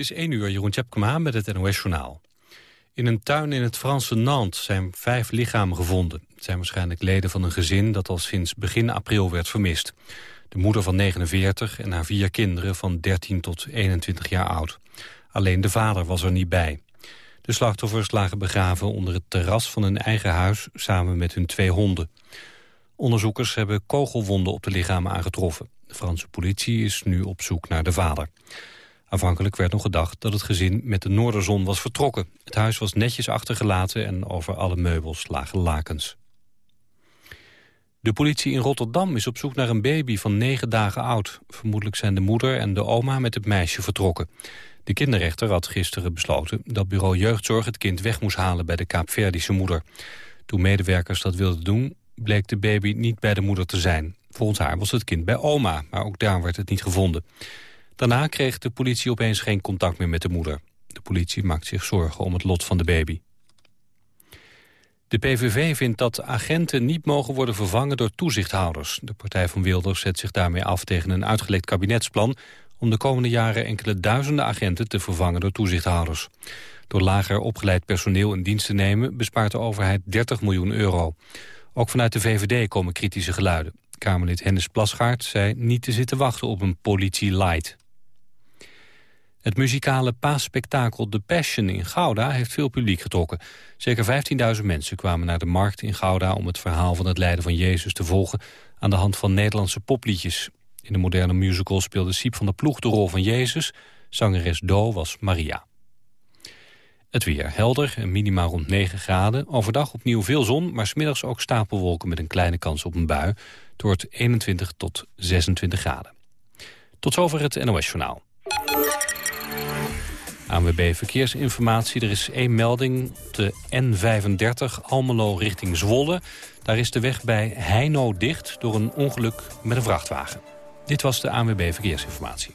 is 1 uur, Jeroen Tjepkema met het NOS-journaal. In een tuin in het Franse Nantes zijn vijf lichamen gevonden. Het zijn waarschijnlijk leden van een gezin dat al sinds begin april werd vermist. De moeder van 49 en haar vier kinderen van 13 tot 21 jaar oud. Alleen de vader was er niet bij. De slachtoffers lagen begraven onder het terras van hun eigen huis... samen met hun twee honden. Onderzoekers hebben kogelwonden op de lichamen aangetroffen. De Franse politie is nu op zoek naar de vader. Aanvankelijk werd nog gedacht dat het gezin met de Noorderzon was vertrokken. Het huis was netjes achtergelaten en over alle meubels lagen lakens. De politie in Rotterdam is op zoek naar een baby van negen dagen oud. Vermoedelijk zijn de moeder en de oma met het meisje vertrokken. De kinderrechter had gisteren besloten dat bureau jeugdzorg het kind weg moest halen bij de Kaapverdische moeder. Toen medewerkers dat wilden doen, bleek de baby niet bij de moeder te zijn. Volgens haar was het kind bij oma, maar ook daar werd het niet gevonden. Daarna kreeg de politie opeens geen contact meer met de moeder. De politie maakt zich zorgen om het lot van de baby. De PVV vindt dat agenten niet mogen worden vervangen door toezichthouders. De partij van Wilders zet zich daarmee af tegen een uitgelekt kabinetsplan... om de komende jaren enkele duizenden agenten te vervangen door toezichthouders. Door lager opgeleid personeel in dienst te nemen... bespaart de overheid 30 miljoen euro. Ook vanuit de VVD komen kritische geluiden. Kamerlid Hennis Plasgaard zei niet te zitten wachten op een politie light. Het muzikale paasspektakel The Passion in Gouda heeft veel publiek getrokken. Zeker 15.000 mensen kwamen naar de markt in Gouda... om het verhaal van het lijden van Jezus te volgen... aan de hand van Nederlandse popliedjes. In de moderne musical speelde Siep van der Ploeg de rol van Jezus. Zangeres Do was Maria. Het weer helder en minimaal rond 9 graden. Overdag opnieuw veel zon, maar smiddags ook stapelwolken... met een kleine kans op een bui. het 21 tot 26 graden. Tot zover het NOS-journaal. ANWB Verkeersinformatie. Er is één melding. De N35 Almelo richting Zwolle. Daar is de weg bij Heino dicht door een ongeluk met een vrachtwagen. Dit was de ANWB Verkeersinformatie.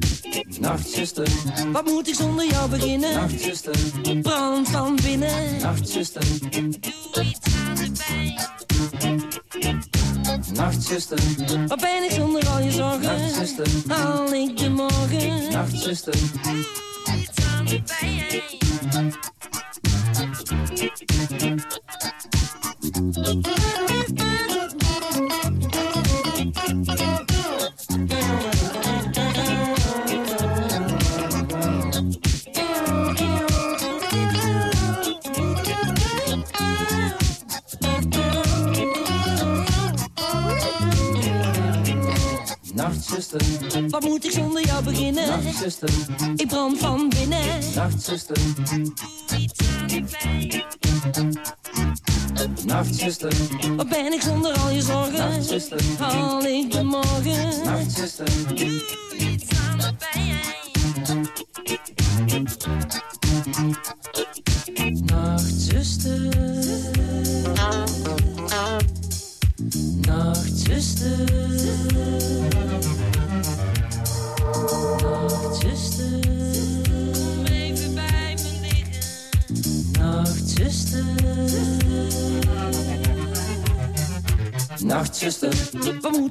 Nachtzuster, Wat moet ik zonder jou beginnen? Nachtzuster, Brand van binnen. Nachtzuster, Doe iets aan de pijn. Nachtzuster, Wat ben ik zonder al je zorgen? Nachtzuster, Haal ik de morgen? Nachtzuster, Doe iets aan de pijn. Zonder jou beginnen? Nachtzuster, Ik brand van binnen. Nachtzuster, Doe iets aan de pijn. Nachtzuster, Wat ben ik zonder al je zorgen? Nachtzuster, Haal ik de morgen? Doe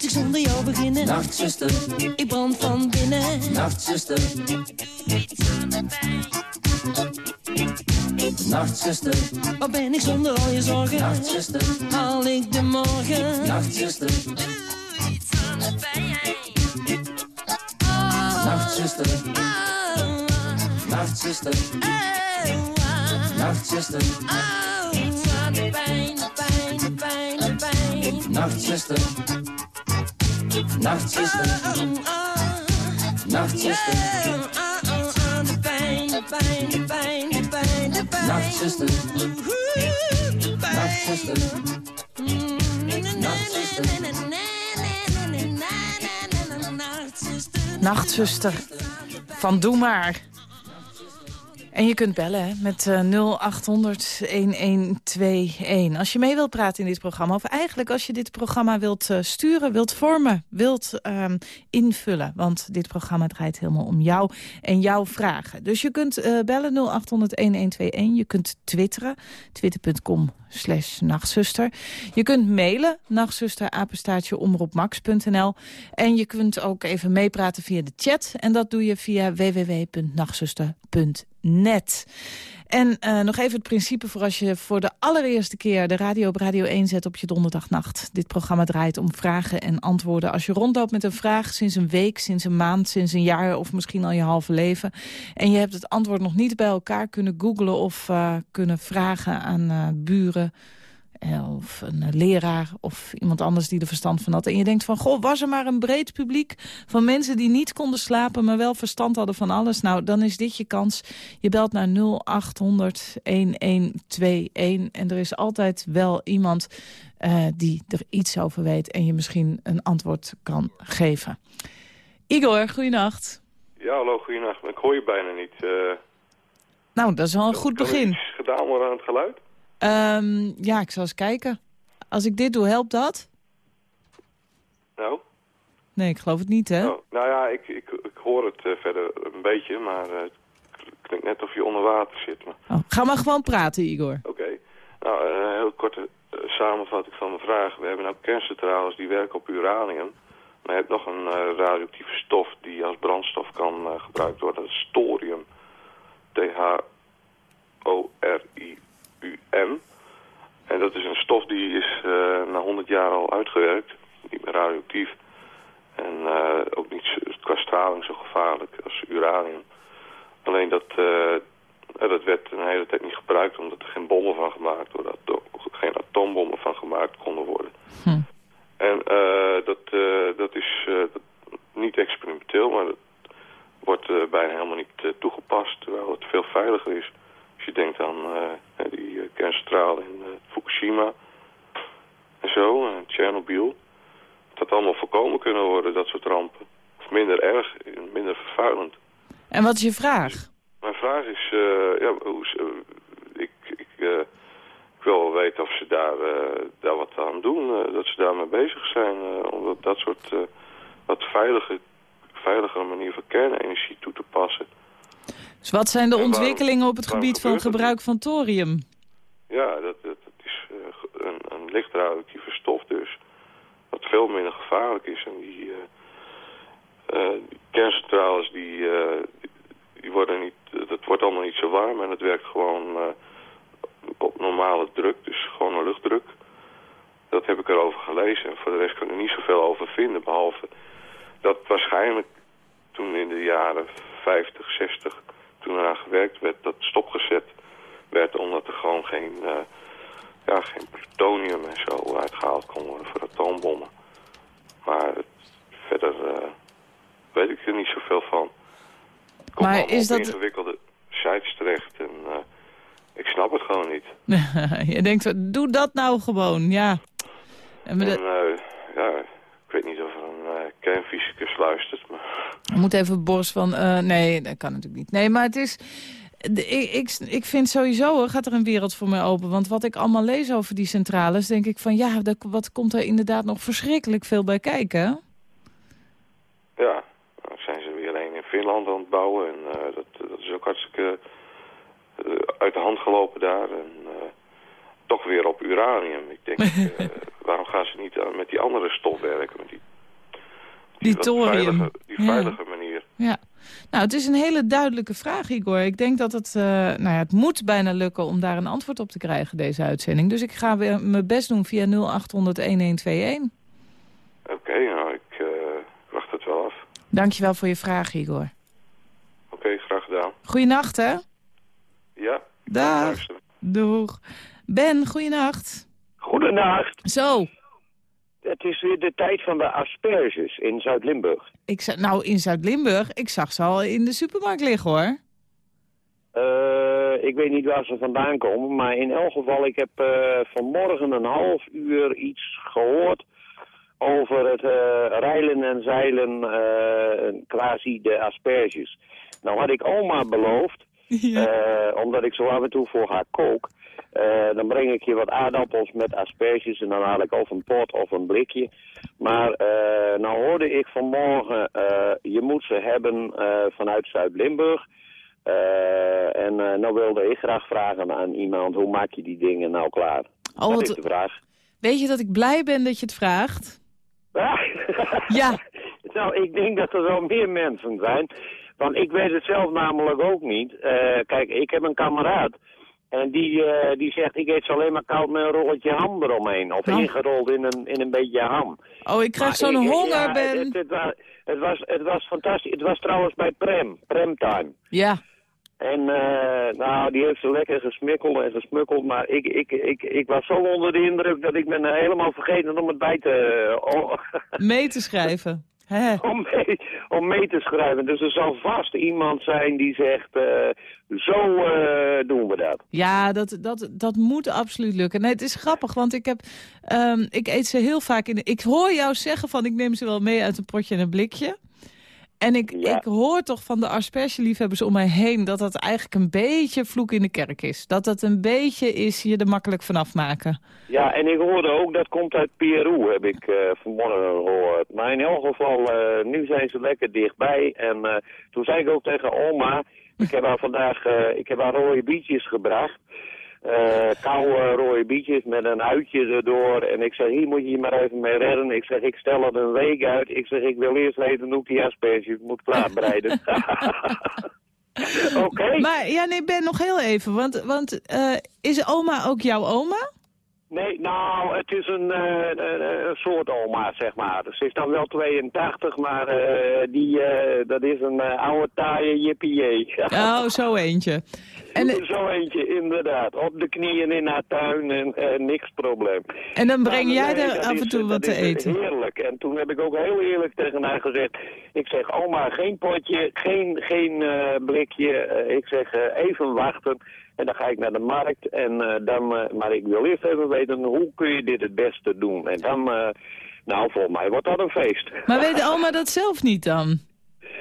moet ik zonder jou beginnen? Nachtzuster, Ik brand van binnen. Nachtzuster, iets aan de pijn. Nachtzuster, Waar ben ik zonder al je zorgen? nachtzuster, Haal ik de morgen? nachtzuster, Doe iets aan de pijn. nachtzuster, Oh, nachtzuster, oh, oh, nachtzuster, oh. Iets aan de pijn, de pijn, de pijn, de pijn. nachtzuster, nachtzuster, nachtzuster, de pijn, de pijn, de pijn, de pijn, de pijn. nachtzuster, pijn. nachtzuster, Nachtzuster van Doe Maar. En je kunt bellen hè, met eh, 0800-1121. Als je mee wilt praten in dit programma... of eigenlijk als je dit programma wilt eh, sturen, wilt vormen... wilt ehm, invullen. Want dit programma draait helemaal om jou en jouw vragen. Dus je kunt eh, bellen 0800-1121. Je kunt twitteren. Twitter.com slash nachtzuster. Je kunt mailen, omroepmax.nl. En je kunt ook even meepraten via de chat. En dat doe je via www.nachtzuster.net. En eh, nog even het principe voor als je voor de allereerste keer de radio op Radio 1 zet op je donderdagnacht. Dit programma draait om vragen en antwoorden. Als je rondloopt met een vraag sinds een week, sinds een maand, sinds een jaar of misschien al je halve leven. En je hebt het antwoord nog niet bij elkaar kunnen googlen of uh, kunnen vragen aan uh, buren of een leraar of iemand anders die er verstand van had. En je denkt van, goh, was er maar een breed publiek van mensen die niet konden slapen, maar wel verstand hadden van alles. Nou, dan is dit je kans. Je belt naar 0800 1121 en er is altijd wel iemand uh, die er iets over weet en je misschien een antwoord kan geven. Igor, goeienacht. Ja, hallo, goeienacht. Ik hoor je bijna niet. Uh, nou, dat is wel een goed begin. Is gedaan worden aan het geluid? Um, ja, ik zal eens kijken. Als ik dit doe, helpt dat? Nou? Nee, ik geloof het niet, hè? Nou, nou ja, ik, ik, ik hoor het uh, verder een beetje, maar uh, het klinkt net of je onder water zit. Maar... Oh, ga maar gewoon praten, Igor. Oké. Okay. Nou, een heel korte samenvatting van mijn vraag. We hebben nou kerncentrales die werken op uranium. Maar je hebt nog een radioactieve stof die als brandstof kan gebruikt worden. Dat is thorium. T-H-O-R-I UM. En dat is een stof die is uh, na 100 jaar al uitgewerkt. Niet meer radioactief. En uh, ook niet qua straling zo gevaarlijk als uranium. Alleen dat, uh, dat werd een hele tijd niet gebruikt omdat er geen bommen van gemaakt worden. Geen atoombommen van gemaakt konden worden. Hm. En dat, dat is niet experimenteel, maar dat wordt bijna helemaal niet toegepast. Terwijl het veel veiliger is. Als je denkt aan die kerncentrale in uh, Fukushima en zo, en Tsjernobyl. Dat allemaal voorkomen kunnen worden, dat soort rampen. Of minder erg, minder vervuilend. En wat is je vraag? Mijn vraag is, ja, hoe, ik, ik, ik wil wel weten of ze daar, daar wat aan doen. dat ze daarmee bezig zijn om dat, dat soort wat veilige, veiligere manier van kernenergie toe te passen. Dus wat zijn de ontwikkelingen op het gebied van gebruik van thorium? Ja, dat, is uh, een, een stof dus. Wat veel minder gevaarlijk is. En die, uh, uh, die kerncentrales, die, worden niet, dat wordt allemaal niet zo warm. En het werkt gewoon op normale druk, dus gewoon een luchtdruk. Dat heb ik erover gelezen. En voor de rest kan ik er niet zoveel over vinden. Behalve dat waarschijnlijk toen in de jaren 50, 60 toen eraan gewerkt werd, dat stopgezet werd omdat er gewoon geen, uh, ja, geen plutonium en zo uitgehaald kon worden voor atoombommen. Maar het, verder uh, weet ik er niet zoveel van. Komt maar is dat... ingewikkelde sites terecht en uh, ik snap het gewoon niet. Je denkt, doe dat nou gewoon, ja. En, de... ja, ik weet niet of er een kernfysicus luistert, maar... Ik moet even borst van... Nee, dat kan natuurlijk niet. Nee, maar het is... Ik, ik, ik vind sowieso, hoor, gaat er een wereld voor mij open. Want wat ik allemaal lees over die centrales, denk ik van... ja, dat, wat komt er inderdaad nog verschrikkelijk veel bij kijken? Ja, dan zijn ze weer een in Finland aan het bouwen. En uh, dat, dat is ook hartstikke uh, uit de hand gelopen daar. En toch weer op uranium. Ik denk, waarom gaan ze niet met die andere stof werken? Met die die thorium. Veilige, die veilige ja. manier. Ja. Nou, het is een hele duidelijke vraag, Igor. Ik denk dat het, uh, nou ja, het moet bijna lukken om daar een antwoord op te krijgen, deze uitzending. Dus ik ga weer mijn best doen via 0800-1121. Oké, nou, ik uh, wacht het wel af. Dankjewel voor je vraag, Igor. Oké, graag gedaan. Goeienacht, hè? Ja. Dag. Doeg. Ben, goeienacht. Goedenacht. Zo. Het is weer de tijd van de asperges in Zuid-Limburg. Nou, in Zuid-Limburg, ik zag ze al in de supermarkt liggen, hoor. Uh, ik weet niet waar ze vandaan komen, maar in elk geval, ik heb uh, vanmorgen een half uur iets gehoord over het uh, reilen en zeilen, quasi de asperges. Nou had ik oma beloofd, ja. omdat ik zo af en toe voor haar kook, uh, dan breng ik je wat aardappels met asperges en dan haal ik of een pot of een blikje. Maar uh, nou hoorde ik vanmorgen, uh, je moet ze hebben vanuit Zuid-Limburg. en nou wilde ik graag vragen aan iemand, hoe maak je die dingen nou klaar? Oh, dat is de vraag. Weet je dat ik blij ben dat je het vraagt? ja. Nou, ik denk dat er wel meer mensen zijn. Want ik weet het zelf namelijk ook niet. kijk, ik heb een kameraad. En die, uh, die zegt, ik eet ze alleen maar koud met een rolletje ham eromheen. Of ingerold in een, in een beetje ham. Oh, ik krijg zo'n honger, ja, Ben. Het, het, wa- het, was, het was fantastisch. Het was trouwens bij Prem, Premtime. Ja. En eh, nou, die heeft ze lekker gesmikkeld en gesmukkeld. Maar ik, ik, ik, ik was zo onder de indruk dat ik ben eh, helemaal vergeten om het bij te... eh, oh, Mee te schrijven. Om, mee, om mee te schrijven. Dus er zal vast iemand zijn die zegt, eh, zo eh, doen we dat. Ja, dat, dat, dat moet absoluut lukken. Nee, het is grappig, want ik, heb, ehm, ik eet ze heel vaak in... Ik hoor jou zeggen van ik neem ze wel mee uit een potje en een blikje. En ik, Ja. ik hoor toch van de aspergeliefhebbers om mij heen... dat dat eigenlijk een beetje vloek in de kerk is. Dat dat een beetje is je er makkelijk vanaf maken. Ja, en ik hoorde ook, dat komt uit Peru, heb ik eh, vanmorgen gehoord. Maar in elk geval, eh, nu zijn ze lekker dichtbij. En eh, toen zei ik ook tegen oma, ik heb haar vandaag, ik heb haar rode bietjes gebracht. Eh koude rode bietjes met een uitje erdoor. En ik zeg, hier moet je je maar even mee redden. Ik zeg, ik stel het een week uit. Ik zeg, ik wil eerst weten hoe ik die asperges moet klaarbereiden. Oké. Maar ja, nee, Ben, nog heel even. Want, want eh, is oma ook jouw oma? Nee, nou, het is een, eh, een, een soort oma, zeg maar. Ze is dan wel 82, maar eh, die, eh, dat is een oude taaie jippie. Oh, zo eentje. En, Zo eentje, inderdaad. Op de knieën in haar tuin en niks probleem. en dan breng Nou, jij nee, er af en toe wat te eten. Heerlijk. En toen heb ik ook heel eerlijk tegen haar gezegd... Ik zeg, oma, geen potje, geen, geen blikje. Ik zeg, even wachten. En dan ga ik naar de markt. En, eh, dan, eh, maar ik wil eerst even weten, hoe kun je dit het beste doen? En dan... eh, nou, volgens mij wordt dat een feest. Maar weet oma dat zelf niet dan?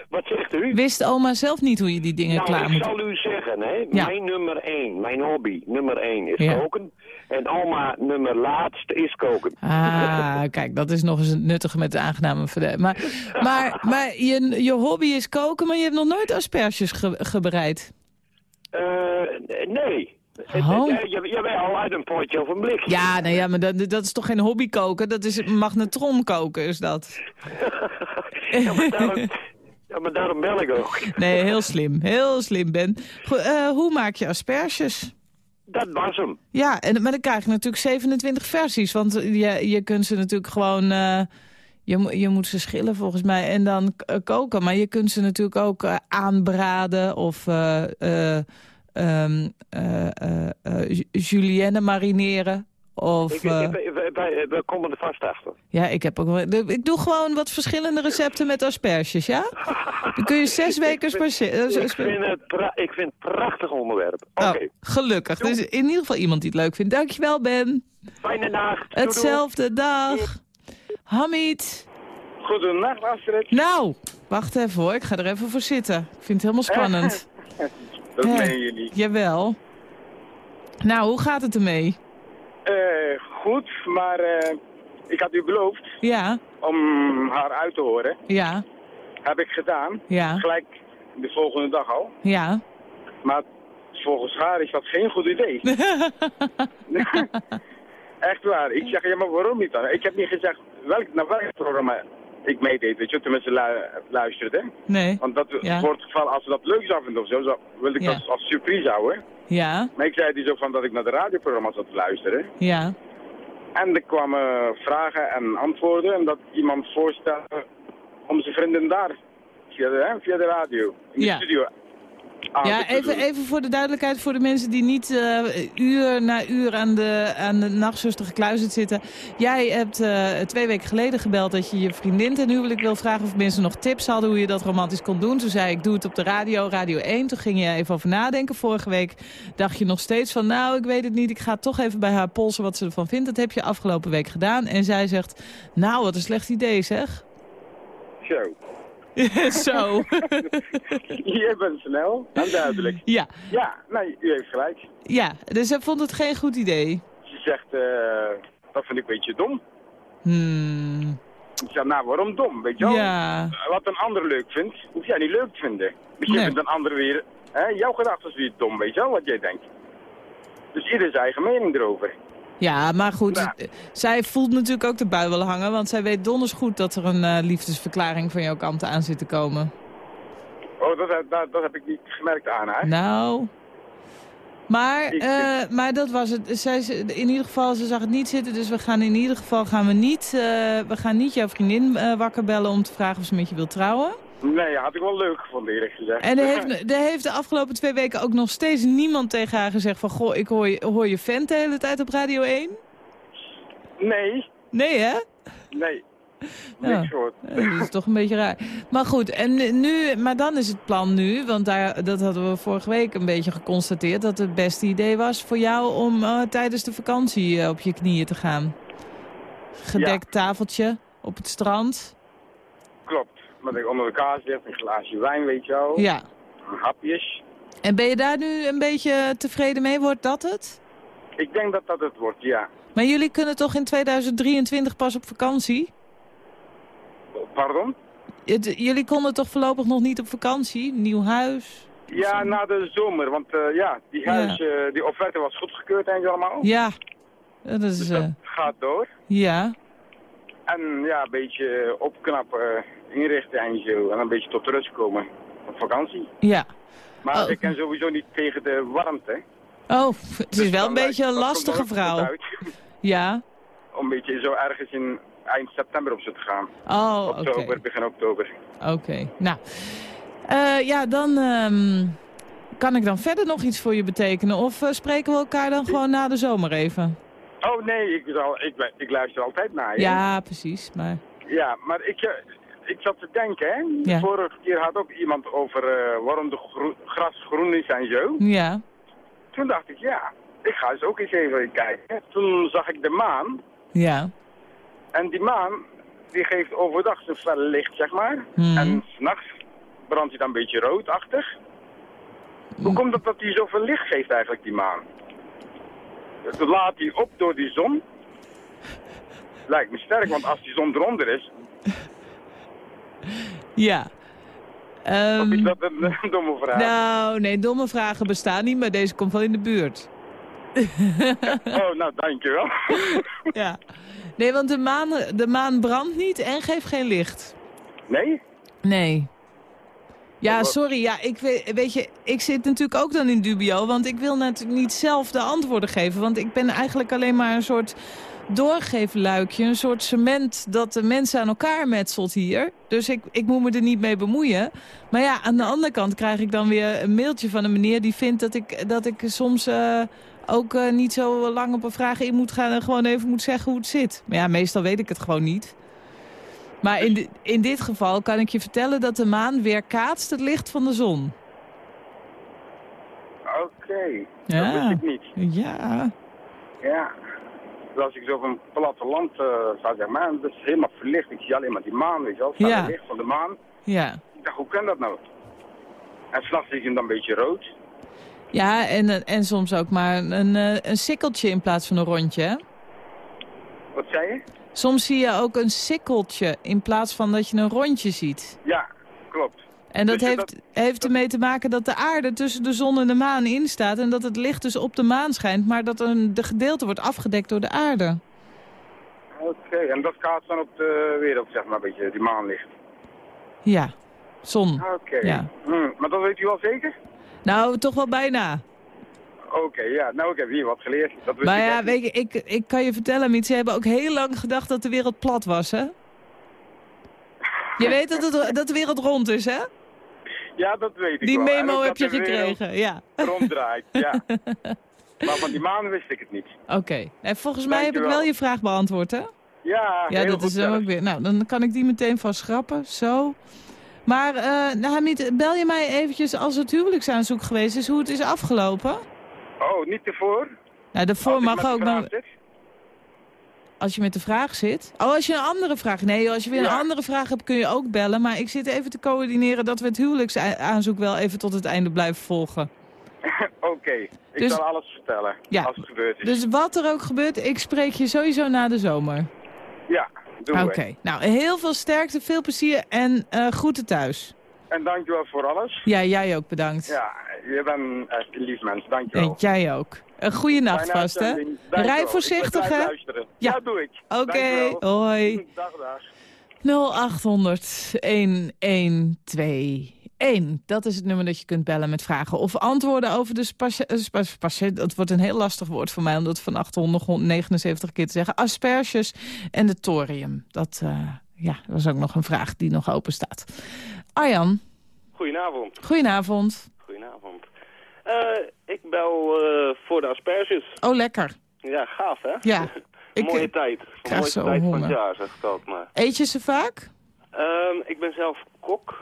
Wat zegt u? Wist oma zelf niet hoe je die dingen nou, klaar ik moet... zal u zeggen, hè. Ja. Mijn nummer één, mijn hobby, nummer één is Ja. koken. En oma nummer laatst is koken. Ah, kijk, dat is nog eens het nuttige met de aangename verdeling. Maar, maar, maar je, je hobby is koken, maar je hebt nog nooit asperges ge, gebereid. Eh, nee. Oh. Ja, ja, Jawel, uit een potje of een blikje. Ja, nou ja, maar dat, dat is toch geen hobby koken? Dat is magnetron koken, is dat. ja, maar daarom, ja, maar daarom bel ik ook. Nee, heel slim. Heel slim, Ben. Goed, eh, hoe maak je asperges? Dat was hem. Ja, en, maar dan krijg je natuurlijk 27 versies. Want je, je kunt ze natuurlijk gewoon... eh, je, je moet ze schillen volgens mij en dan eh, koken. Maar je kunt ze natuurlijk ook eh, aanbraden of ju- julienne marineren. Of, Ik, ik- wij- wij- we komen er vast achter. ja, ik, heb ook, wel- ik doe gewoon wat verschillende recepten met asperges, ja? Dan kun je zes weken spaceren. Ik vind het, ik vind het prachtig onderwerp. Oké, Oh, gelukkig. Is in ieder geval iemand die het leuk vindt. Dankjewel, Ben. fijne dag. Hetzelfde, dag. Hamid. Goedenacht, Astrid. Nou, wacht even hoor. Ik ga er even voor zitten. Ik vind het helemaal spannend. Dat Ja. meen je niet. Jawel. Nou, hoe gaat het ermee? Eh, goed, maar eh, ik had u beloofd Ja, om haar uit te horen. ja, Heb ik gedaan. ja, Gelijk de volgende dag al. ja. Maar volgens haar is dat geen goed idee. Echt waar. Ik zeg, ja, maar waarom niet dan? Ik heb niet gezegd welk, naar welk programma ik meedeed, weet je, tenminste lu luisterde. Nee. Want dat, Ja. voor het geval, als ze dat leuk zou vinden of zo, zou, wil ik Ja. dat als surprise houden. Ja, Maar ik zei die zo van dat ik naar de radioprogramma's zat te luisteren. ja. En er kwamen vragen en antwoorden en dat iemand voorstelde om zijn vrienden daar, via de, hè, via de radio, in Ja. de studio Ja, te even, even voor de duidelijkheid voor de mensen die niet eh, uur na uur aan de, aan de nachtzuster gekluisterd zitten. Jij hebt eh, twee weken geleden gebeld dat je je vriendin ten huwelijk wil vragen of mensen nog tips hadden hoe je dat romantisch kon doen. Toen zei ik, doe het op de radio, Radio 1. Toen ging je even over nadenken. Vorige week dacht je nog steeds van, nou, ik weet het niet. Ik ga toch even bij haar polsen wat ze ervan vindt. Dat heb je afgelopen week gedaan. En zij zegt, nou, wat een slecht idee zeg. Zo. Zo. Je bent snel en duidelijk. ja, Ja, nee, u heeft gelijk. ja, dus zij vond het geen goed idee. Ze zegt, eh, dat vind ik een beetje dom. Hmm. Ik zeg, nou, waarom dom, weet je wel? Ja, Wat een ander leuk vindt, hoef jij niet leuk te vinden. Misschien Nee. vindt een ander weer, hè, jouw gedachten weer dom, weet je wel, wat jij denkt. Dus ieder zijn eigen mening erover. Ja maar goed, zij voelt natuurlijk ook de bui wel hangen, want zij weet donders goed dat er een eh, liefdesverklaring van jouw kant aan zit te komen. Oh, dat, dat, dat heb ik niet gemerkt aan haar. Nou, maar, eh, maar dat was het. Zij, in ieder geval, ze zag het niet zitten, dus we gaan in ieder geval gaan we niet, eh, we gaan niet jouw vriendin wakker bellen om te vragen of ze met je wil trouwen. Nee, had ik wel leuk gevonden, eerlijk gezegd. En er heeft, er heeft de afgelopen twee weken ook nog steeds niemand tegen haar gezegd van, goh, ik hoor je, hoor je vent de hele tijd op Radio 1. Nee, Nee, hè? nee. Ja. Niks hoor. Eh, Dat is toch een beetje raar. Maar goed, en nu, maar dan is het plan nu, want daar, dat hadden we vorige week een beetje geconstateerd, dat het beste idee was voor jou om eh, tijdens de vakantie eh, op je knieën te gaan. Gedekt tafeltje op het strand. Klopt. Dat ik onder de kaas ligt, een glaasje wijn, weet je wel. Ja. Hapjes. En ben je daar nu een beetje tevreden mee? Wordt dat het? Ik denk dat dat het wordt, ja. Maar jullie kunnen toch in 2023 pas op vakantie? Pardon? Jullie konden toch voorlopig nog niet op vakantie? Nieuw huis? Ja, na de zomer, want eh, ja, die, Ja. huis, eh, die offerte was goedgekeurd en zo allemaal. Ja. Dat is, Dus eh, dat gaat door. ja. En ja, een beetje opknappen, eh, inrichten en zo. En een beetje tot rust komen op vakantie. Ja. Maar Oh. ik ken sowieso niet tegen de warmte. Oh, het is Dus wel een dan beetje een lastige vrouw. Ja. Om een beetje zo ergens in eind september op ze te gaan. Oh, oké. Oktober, begin oktober. Oké. Nou, Eh, ja, dan ehm, kan ik dan verder nog iets voor je betekenen. Of eh, spreken we elkaar dan gewoon na de zomer even? Oh nee, ik, zal, ik, ik luister altijd naar je. Ja, precies. Maar Ja, maar ik, eh, ik zat te denken, hè. De vorige keer had ook iemand over eh, waarom de gras groen is en zo. ja. Toen dacht ik, ja, ik ga eens ook eens even kijken. Toen zag ik de maan. Ja. En die maan, die geeft overdag zijn felle licht, zeg maar. Mhm. En s'nachts brandt hij dan een beetje roodachtig. Hoe komt het dat hij zoveel licht geeft eigenlijk, die maan? Dat laat hij op door die zon. Lijkt me sterk, want als die zon eronder is, Ja. Ehm, of is dat een, een domme vraag? nou, nee, domme vragen bestaan niet, maar deze komt wel in de buurt. Oh, nou, dankjewel. Ja. Nee, want de maan, de maan brandt niet en geeft geen licht. nee? Nee. Ja, Wat- sorry. Ja, ik weet, weet je, ik zit natuurlijk ook dan in dubio. Want ik wil natuurlijk niet zelf de antwoorden geven. Want ik ben eigenlijk alleen maar een soort doorgeefluikje. Een soort cement dat de mensen aan elkaar metselt hier. Dus ik, ik moet me er niet mee bemoeien. Maar ja, aan de andere kant krijg ik dan weer een mailtje van een meneer... die vindt dat ik, dat ik soms eh, ook eh, niet zo lang op een vraag in moet gaan... en gewoon even moet zeggen hoe het zit. Maar ja, meestal weet ik het gewoon niet. Maar in, di- in dit geval kan ik je vertellen dat de maan weerkaatst het licht van de zon. Oké, Ja. dat wist ik niet. Ja. Ja. Dus als ik zo op een platteland uh, sta, zeg maar, dat is helemaal verlicht. Ik zie alleen maar die maan, weet je wel. Het Ja. licht van de maan. Ja. Ik dacht, hoe kan dat nou? En s'nachts zie ik hem dan een beetje rood. Ja, en, en soms ook maar een, eh, een sikkeltje in plaats van een rondje. hè? Wat zei je? Soms zie je ook een sikkeltje in plaats van dat je een rondje ziet. Ja, klopt. En dat Dus heeft, heeft ermee te maken dat de aarde tussen de zon en de maan in staat... en dat het licht dus op de maan schijnt... maar dat een, de gedeelte wordt afgedekt door de aarde. Oké, en dat kaart dan op de wereld, zeg maar, een beetje, die maanlicht. Ja, zon. Oké. Ja. Hm, maar dat weet u wel zeker? Nou, toch wel bijna. Oké, ja. Nou, ik heb hier wat geleerd. Dat wist Maar ik ja, weet je, ik, ik kan je vertellen, Miet, ze hebben ook heel lang gedacht dat de wereld plat was, hè? Je weet dat, het, dat de wereld rond is, hè? Ja, dat weet ik Die wel. Memo heb je dat gekregen, ja. Ronddraait, ja. maar van die maan wist ik het niet. Oké. En volgens mij heb ik wel je vraag beantwoord, hè? Ja, Ja, dat is dan ook weer. Nou, dan kan ik die meteen van schrappen. Zo. Maar, eh nou, Hamid, bel je mij eventjes als het huwelijksaanzoek geweest is, hoe het is afgelopen? Oh, niet tevoor? Nou, daarvoor mag ook zit? Als je met de vraag zit. Oh, als je een andere vraag... Nee, als je weer Ja. een andere vraag hebt, kun je ook bellen. Maar ik zit even te coördineren dat we het huwelijksaanzoek wel even tot het einde blijven volgen. Oké, ik Dus- zal alles vertellen Ja. als het gebeurd is. Dus wat er ook gebeurt, ik spreek je sowieso na de zomer. Ja, doen Oké. Nou, heel veel sterkte, veel plezier en eh groeten thuis. En dankjewel voor alles. Ja, jij ook bedankt. Ja, je bent echt een lief mens. Dankjewel. En jij ook. Een goede nacht vast, hè? Rij voorzichtig, hè? Ja. Ja, doe ik. Oké, hoi. Dag, dag. 0800 1121. Dat is het nummer dat je kunt bellen met vragen of antwoorden over de space... eh, dat wordt een heel lastig woord voor mij om dat van 879 keer te zeggen. Asperges en de thorium. Dat, eh, ja, is ook nog een vraag die nog open staat. Arjan, Goedenavond. goedenavond. Goedenavond. Eh, ik bel eh, voor de asperges. Oh, lekker. Ja, gaaf hè? Ja. Ik, mooie eh, tijd. zo tijd van honger. het jaar, zeg ik altijd maar. Eet je ze vaak? Ehm, ik ben zelf kok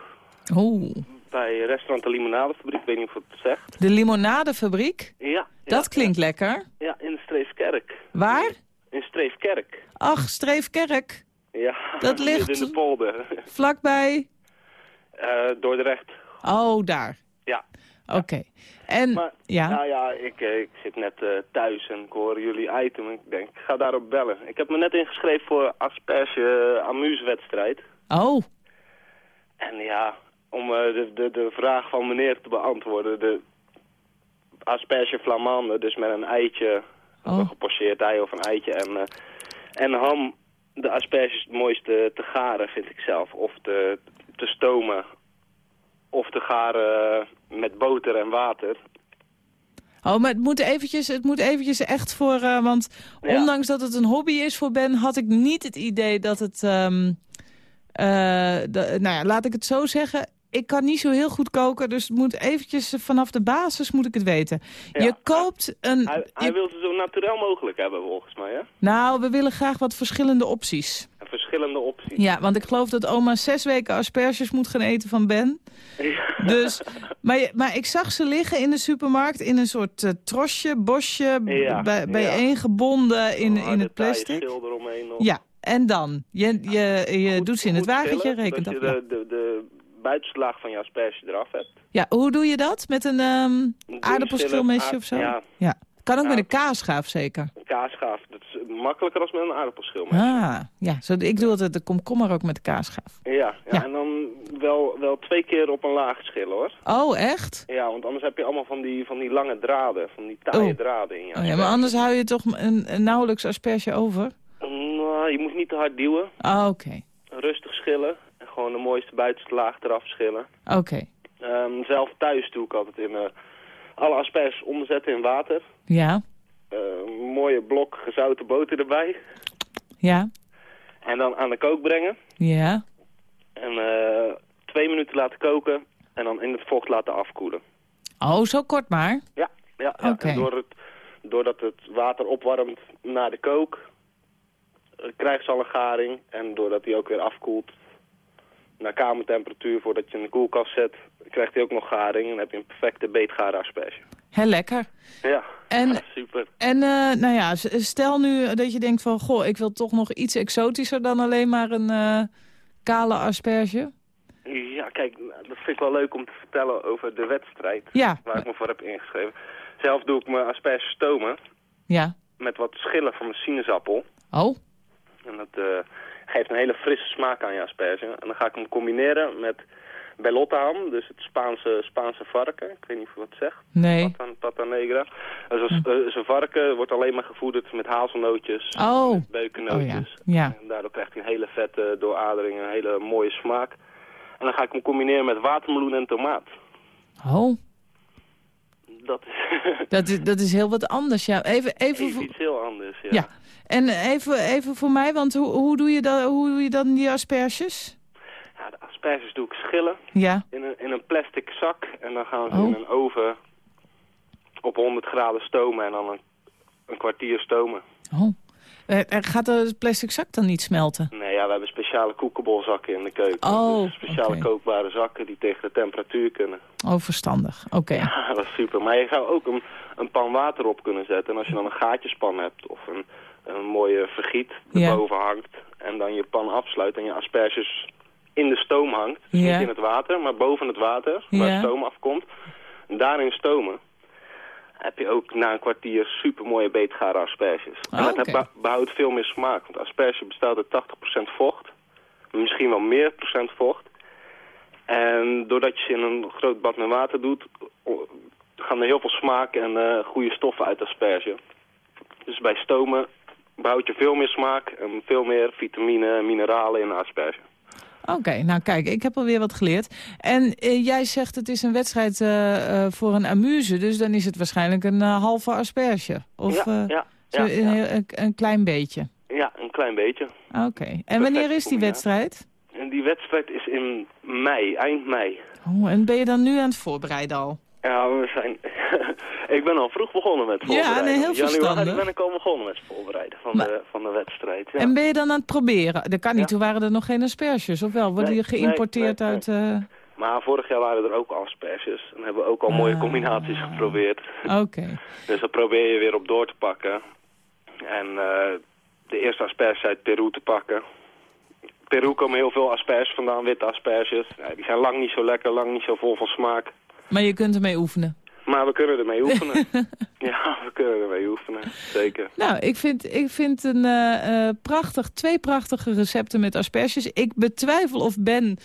Oeh. bij restaurant De Limonadefabriek. Ik weet niet of het zegt. De limonadefabriek? Ja. Dat ja, klinkt lekker. Ja, in Streefkerk. Waar? In Streefkerk. Ach, Streefkerk. Ja. Dat ligt- in de polder. Vlakbij. Eh Dordrecht. Oh, daar. Ja. Oké. En, Maar, ja. Nou ja, ik, eh, ik zit net eh, thuis en ik hoor jullie item. Ik denk, ik ga daarop bellen. Ik heb me net ingeschreven voor asperge amusewedstrijd. Oh, En ja, om eh, de, de, de vraag van meneer te beantwoorden. De asperge flamande, dus met een eitje, Oh. een gepocheerd ei of een eitje en, eh, en ham. De asperges het mooiste te garen, vind ik zelf. Of te, te stomen. Of te garen met boter en water. oh maar het moet, eventjes, het moet eventjes echt voor... eh, want Ja. ondanks dat het een hobby is voor Ben... had ik niet het idee dat het... ehm, eh, nou ja, laat ik het zo zeggen. Ik kan niet zo heel goed koken, dus het moet eventjes eh, vanaf de basis moet ik het weten. Ja. Je koopt een... Hij, hij je- wil ze zo natuurlijk mogelijk hebben, volgens mij, hè? nou, we willen graag wat verschillende opties. En verschillende opties. Ja, want ik geloof dat oma zes weken asperges moet gaan eten van Ben. Dus, maar, je- maar ik zag ze liggen in de supermarkt in een soort eh, trosje, bosje, Ja, bij, bijeengebonden in, Oh, in het plastic. eromheen. Ja, en dan? Je, je, je Goed- doet ze in het wagentje, rekent dat de, de, de buitenste laag van je asperge eraf hebt. ja, hoe doe je dat? Met een ehm aardappelschilmesje aard- of zo? Ja, Ja. Kan ook Ja. met een kaasschaaf zeker. een kaasschaaf. Dat is makkelijker als met een aardappelschil. Ah, ja. Zo, ik doe altijd de komkommer ook met de kaasschaaf. Ja, ja, Ja. en dan wel, wel twee keer op een laag schillen hoor. Oh, echt? Ja, want anders heb je allemaal van die, van die lange draden, van die taaie Oh. draden in je Oh, ja, maar anders hou je toch een, een nauwelijks asperge over? Nou, je moet niet te hard duwen. Ah, oké. Rustig schillen. Gewoon de mooiste buitenste laag eraf schillen. Oké. Ehm, zelf thuis doe ik altijd in eh, alle asperges omzetten in water. Ja, een mooie blok gezouten boter erbij. ja, En dan aan de kook brengen. ja. En eh, twee minuten laten koken. En dan in het vocht laten afkoelen. Oh, zo kort maar. Ja, ja, ja. Door het, doordat het water opwarmt na de kook, eh, krijgt ze al een garing. En doordat hij ook weer afkoelt naar kamertemperatuur voordat je in de koelkast zet, krijgt hij ook nog garing. En dan heb je een perfecte beetgare asperge. Heel lekker. Ja, En, super. en eh, nou ja, stel nu dat je denkt van... goh, ik wil toch nog iets exotischer dan alleen maar een eh, kale asperge. Ja, kijk, dat vind ik wel leuk om te vertellen over de wedstrijd Ja, waar ik me voor heb ingeschreven. Zelf doe ik mijn asperge stomen ja. met wat schillen van mijn sinaasappel. Oh, En dat eh, geeft een hele frisse smaak aan je asperge. En dan ga ik hem combineren met Bellottaham, dus het Spaanse, Spaanse varken. Ik weet niet of je wat zegt. Nee. Pata, pata negra. Dus een, eh, varken wordt alleen maar gevoederd met hazelnootjes, Oh. met beukennootjes. Oh ja, ja. En daardoor krijgt hij een hele vette dooradering, een hele mooie smaak. En dan ga ik hem combineren met watermeloen en tomaat. Oh, Dat is dat is, dat is heel wat anders. Ja, even, even, iets heel anders. Ja. ja. En even, even voor mij, want hoe, hoe, doe je dat, hoe doe je dan die asperges? Ja, de asperges doe ik schillen Ja. in een, in een plastic zak. En dan gaan ze Oh. in een oven op 100 graden stomen en dan een, een kwartier stomen. Oh. Eh, eh, gaat de plastic zak dan niet smelten? Nee, ja, we hebben speciale koekenbolzakken in de keuken. Oh, dus speciale kookbare zakken die tegen de temperatuur kunnen. Oh, verstandig. Oké. Ja, dat is super. Maar je zou ook een, een pan water op kunnen zetten. En als je dan een gaatjespan hebt of een, een mooie vergiet Ja. erboven hangt... en dan je pan afsluit en je asperges in de stoom hangt... Dus Ja. niet in het water, maar boven het water, waar Ja. stoom afkomt... daarin stomen... heb je ook na een kwartier super mooie beetgare asperges. en Oh, dat behoudt veel meer smaak. Want asperge bestaat uit 80% vocht. Misschien wel meer procent vocht. En doordat je ze in een groot bad met water doet, gaan er heel veel smaak en eh, goede stoffen uit de asperge. Dus bij stomen behoud je veel meer smaak en veel meer vitamine en mineralen in de asperge. Oké, nou kijk, ik heb alweer wat geleerd. En eh, jij zegt het is een wedstrijd eh, eh, voor een amuse, dus dan is het waarschijnlijk een halve asperge. Of ja, ja, zo ja, een, klein beetje. ja, een klein beetje. Oké, en wanneer is die wedstrijd? En die wedstrijd is in mei, eind mei. Oh, en ben je dan nu aan het voorbereiden al? Ja, we zijn... ik ben al vroeg begonnen met voorbereiden. nee, heel Januari verstandig. ben ik al begonnen met voorbereiden van, Maar- de, van de wedstrijd. Ja. En ben je dan aan het proberen? Dat kan niet, Ja. toen waren er nog geen asperges, of wel? Worden Nee, die geïmporteerd nee, uit... eh, Maar vorig jaar waren er ook asperges. En hebben we ook al mooie Ah. combinaties geprobeerd. Oké. Dus dat probeer je weer op door te pakken. En eh, de eerste asperges uit Peru te pakken. Peru komen heel veel asperges vandaan, witte asperges. Ja, die zijn lang niet zo lekker, lang niet zo vol van smaak. Maar je kunt ermee oefenen. Maar we kunnen ermee oefenen. ja, we kunnen ermee oefenen, zeker. Nou, ik vind, ik vind een eh, prachtig, twee prachtige recepten met asperges. Ik betwijfel of Ben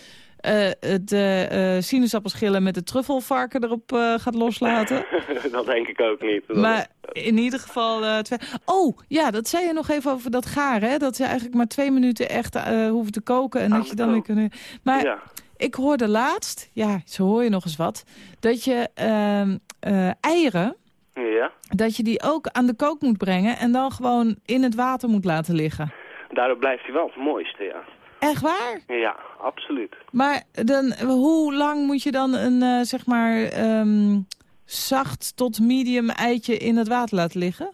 de eh sinaasappelschillen met de truffelvarken erop eh, gaat loslaten. dat denk ik ook niet. Dat- Maar in ieder geval... eh, twee... Oh, ja, dat zei je nog even over dat garen. Hè? Dat je eigenlijk maar twee minuten echt eh hoeft te koken. En Aan dat je dan weer kunnen... Maar ja. ik hoorde laatst, ja, zo hoor je nog eens wat... dat je ehm, eh, eieren, ja, dat je die ook aan de kook moet brengen... en dan gewoon in het water moet laten liggen. daardoor blijft hij wel het mooiste, ja. Echt waar? Ja, absoluut. Maar dan, hoe lang moet je dan een, eh, zeg maar, ehm, zacht tot medium eitje in het water laten liggen?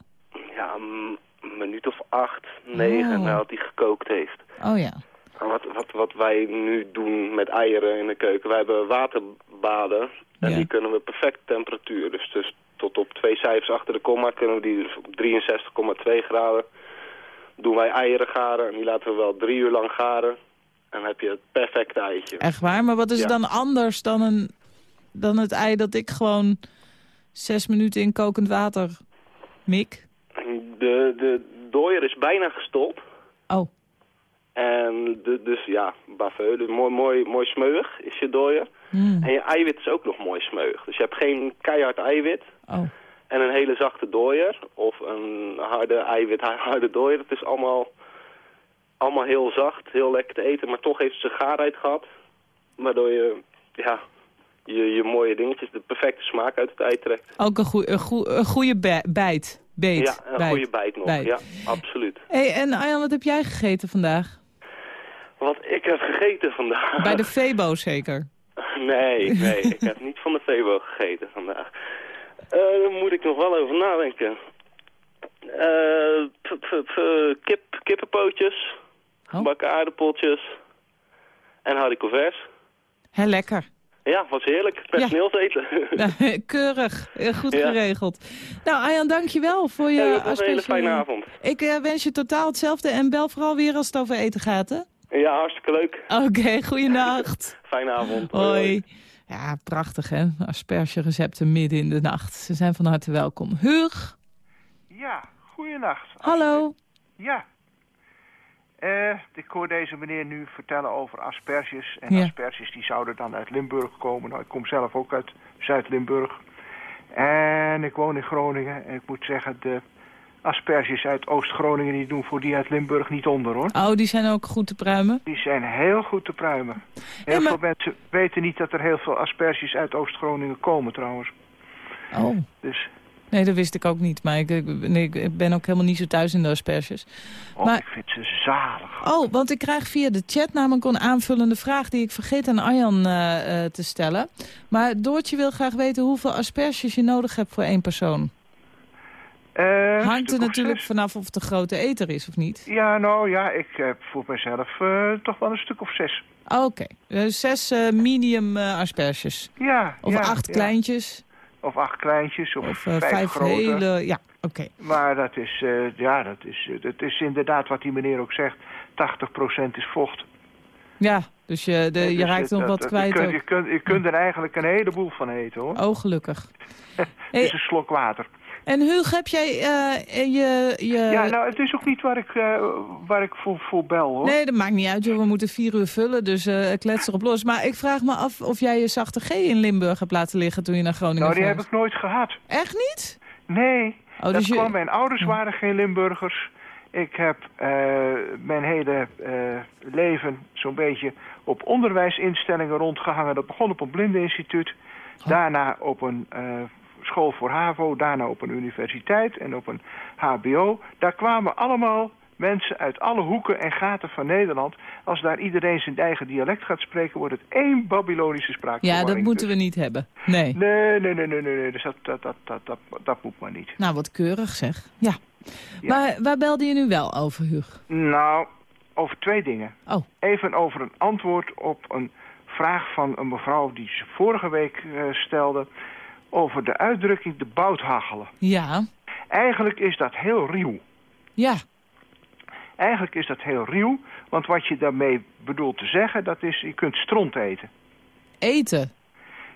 Ja, een minuut of acht, negen Oh. nadat hij gekookt heeft. Oh ja. En Wat, wat, wat wij nu doen met eieren in de keuken, wij hebben waterbaden en Ja. die kunnen we perfect temperatuur. Dus, dus tot op twee cijfers achter de komma kunnen we die dus op 63,2 graden doen wij eieren garen en die laten we wel drie uur lang garen. En dan heb je het perfecte eitje. Echt waar? Maar wat is Ja. dan anders dan, een, dan het ei dat ik gewoon zes minuten in kokend water mik? De, de dooier is bijna gestold. Oh, En de, dus ja, baveu, dus mooi, mooi, mooi smeuig is je dooier. hmm. En je eiwit is ook nog mooi smeuig. Dus je hebt geen keihard eiwit oh. En een hele zachte dooier. Of een harde eiwit, harde dooier. Het is allemaal, allemaal heel zacht, heel lekker te eten. Maar toch heeft zijn gaarheid gehad. Waardoor je, ja, je, je mooie dingetjes, de perfecte smaak uit het ei trekt. Ook een, goe, een, goe, een goede bijt. Beet. ja, een bijt. goede bijt nog. Bijt. Ja, absoluut. hey, en Arjan, wat heb jij gegeten vandaag? Wat ik heb gegeten vandaag. Bij de Febo zeker? Nee, nee, ik heb niet van de Febo gegeten vandaag. Eh, daar moet ik nog wel over nadenken. Eh, p- p- p- kip, kippenpootjes, Oh. gebakken aardappeltjes en haricots. Heel lekker. Ja, was heerlijk. Personeels eten. Ja, keurig. Heel Goed Ja. geregeld. Nou, Arjan, dankjewel voor je Ja, een hele fijne avond. Ik eh, wens je totaal hetzelfde en bel vooral weer als het over eten gaat, hè? Ja, hartstikke leuk. Oké, goeienacht. Fijne avond. Hoi. Ja, prachtig, hè? Aspergerecepten midden in de nacht. Ze zijn van harte welkom. Huug, Ja, goeienacht. hallo. Ja. Eh, ik hoor deze meneer nu vertellen over asperges. En Ja. asperges die zouden dan uit Limburg komen. Nou, ik kom zelf ook uit Zuid-Limburg. En ik woon in Groningen. En ik moet zeggen, de asperges uit Oost-Groningen... die doen voor die uit Limburg niet onder, hoor. Oh, die zijn ook goed te pruimen? Die zijn heel goed te pruimen. Heel Ja, maar- veel mensen weten niet dat er heel veel asperges uit Oost-Groningen komen, trouwens. Oh. Dus, Nee, dat wist ik ook niet. Maar ik, ik, nee, ik ben ook helemaal niet zo thuis in de asperges. oh, Maar- ik vind ze zalig. Oh, want ik krijg via de chat namelijk een aanvullende vraag... die ik vergeet aan Arjan eh, eh, te stellen. Maar Doortje wil graag weten hoeveel asperges je nodig hebt voor één persoon. Eh, een Hangt er natuurlijk vanaf of het een grote eter is of niet. Ja, nou ja, ik heb voor mezelf eh, toch wel een stuk of zes. Oké, zes eh, medium eh, asperges. Ja, Of ja, acht ja. kleintjes. Of acht kleintjes, of, Of eh, vijf, vijf grote. hele... Ja, oké. Maar dat is, eh, ja, dat is, eh, dat is inderdaad wat die meneer ook zegt. 80% is vocht. Ja, dus je, de, Eh, je dus raakt nog wat dat- kwijt je kunt, je, kunt, je kunt er eigenlijk een heleboel van eten, hoor. Oh, gelukkig. Het Hey, is een slok water. En Huug, heb jij eh, je... je... ja, nou, het is ook niet waar ik, eh, waar ik voor, voor bel, hoor. Nee, dat maakt niet uit. Joh. We moeten vier uur vullen, dus eh klets erop los. Maar ik vraag me af of jij je zachte G in Limburg hebt laten liggen toen je naar Groningen nou, die ging. heb ik nooit gehad. Echt niet? Nee, Oh, dat dus je- mijn ouders waren geen Limburgers. Ik heb mijn hele leven zo'n beetje op onderwijsinstellingen rondgehangen. Dat begon op een blindeninstituut, daarna op een school voor HAVO, daarna op een universiteit en op een HBO. Daar kwamen allemaal mensen uit alle hoeken en gaten van Nederland. Als daar iedereen zijn eigen dialect gaat spreken, wordt het één Babylonische spraakverwarring. Ja, dat moeten Dus- we niet hebben. Nee. Nee, nee, nee, nee, nee, nee. Dus dat, dat, dat, dat, dat, dat moet maar niet. Nou, wat keurig zeg. Ja. Ja. Maar waar belde je nu wel over, Huug? Nou, over twee dingen. Oh, Even over een antwoord op een vraag van een mevrouw die ze vorige week eh, stelde... over de uitdrukking de bouthachelen. ja. Eigenlijk is dat heel ruw. Ja. Eigenlijk is dat heel ruw, want wat je daarmee bedoelt te zeggen... dat is, je kunt stront eten. Eten.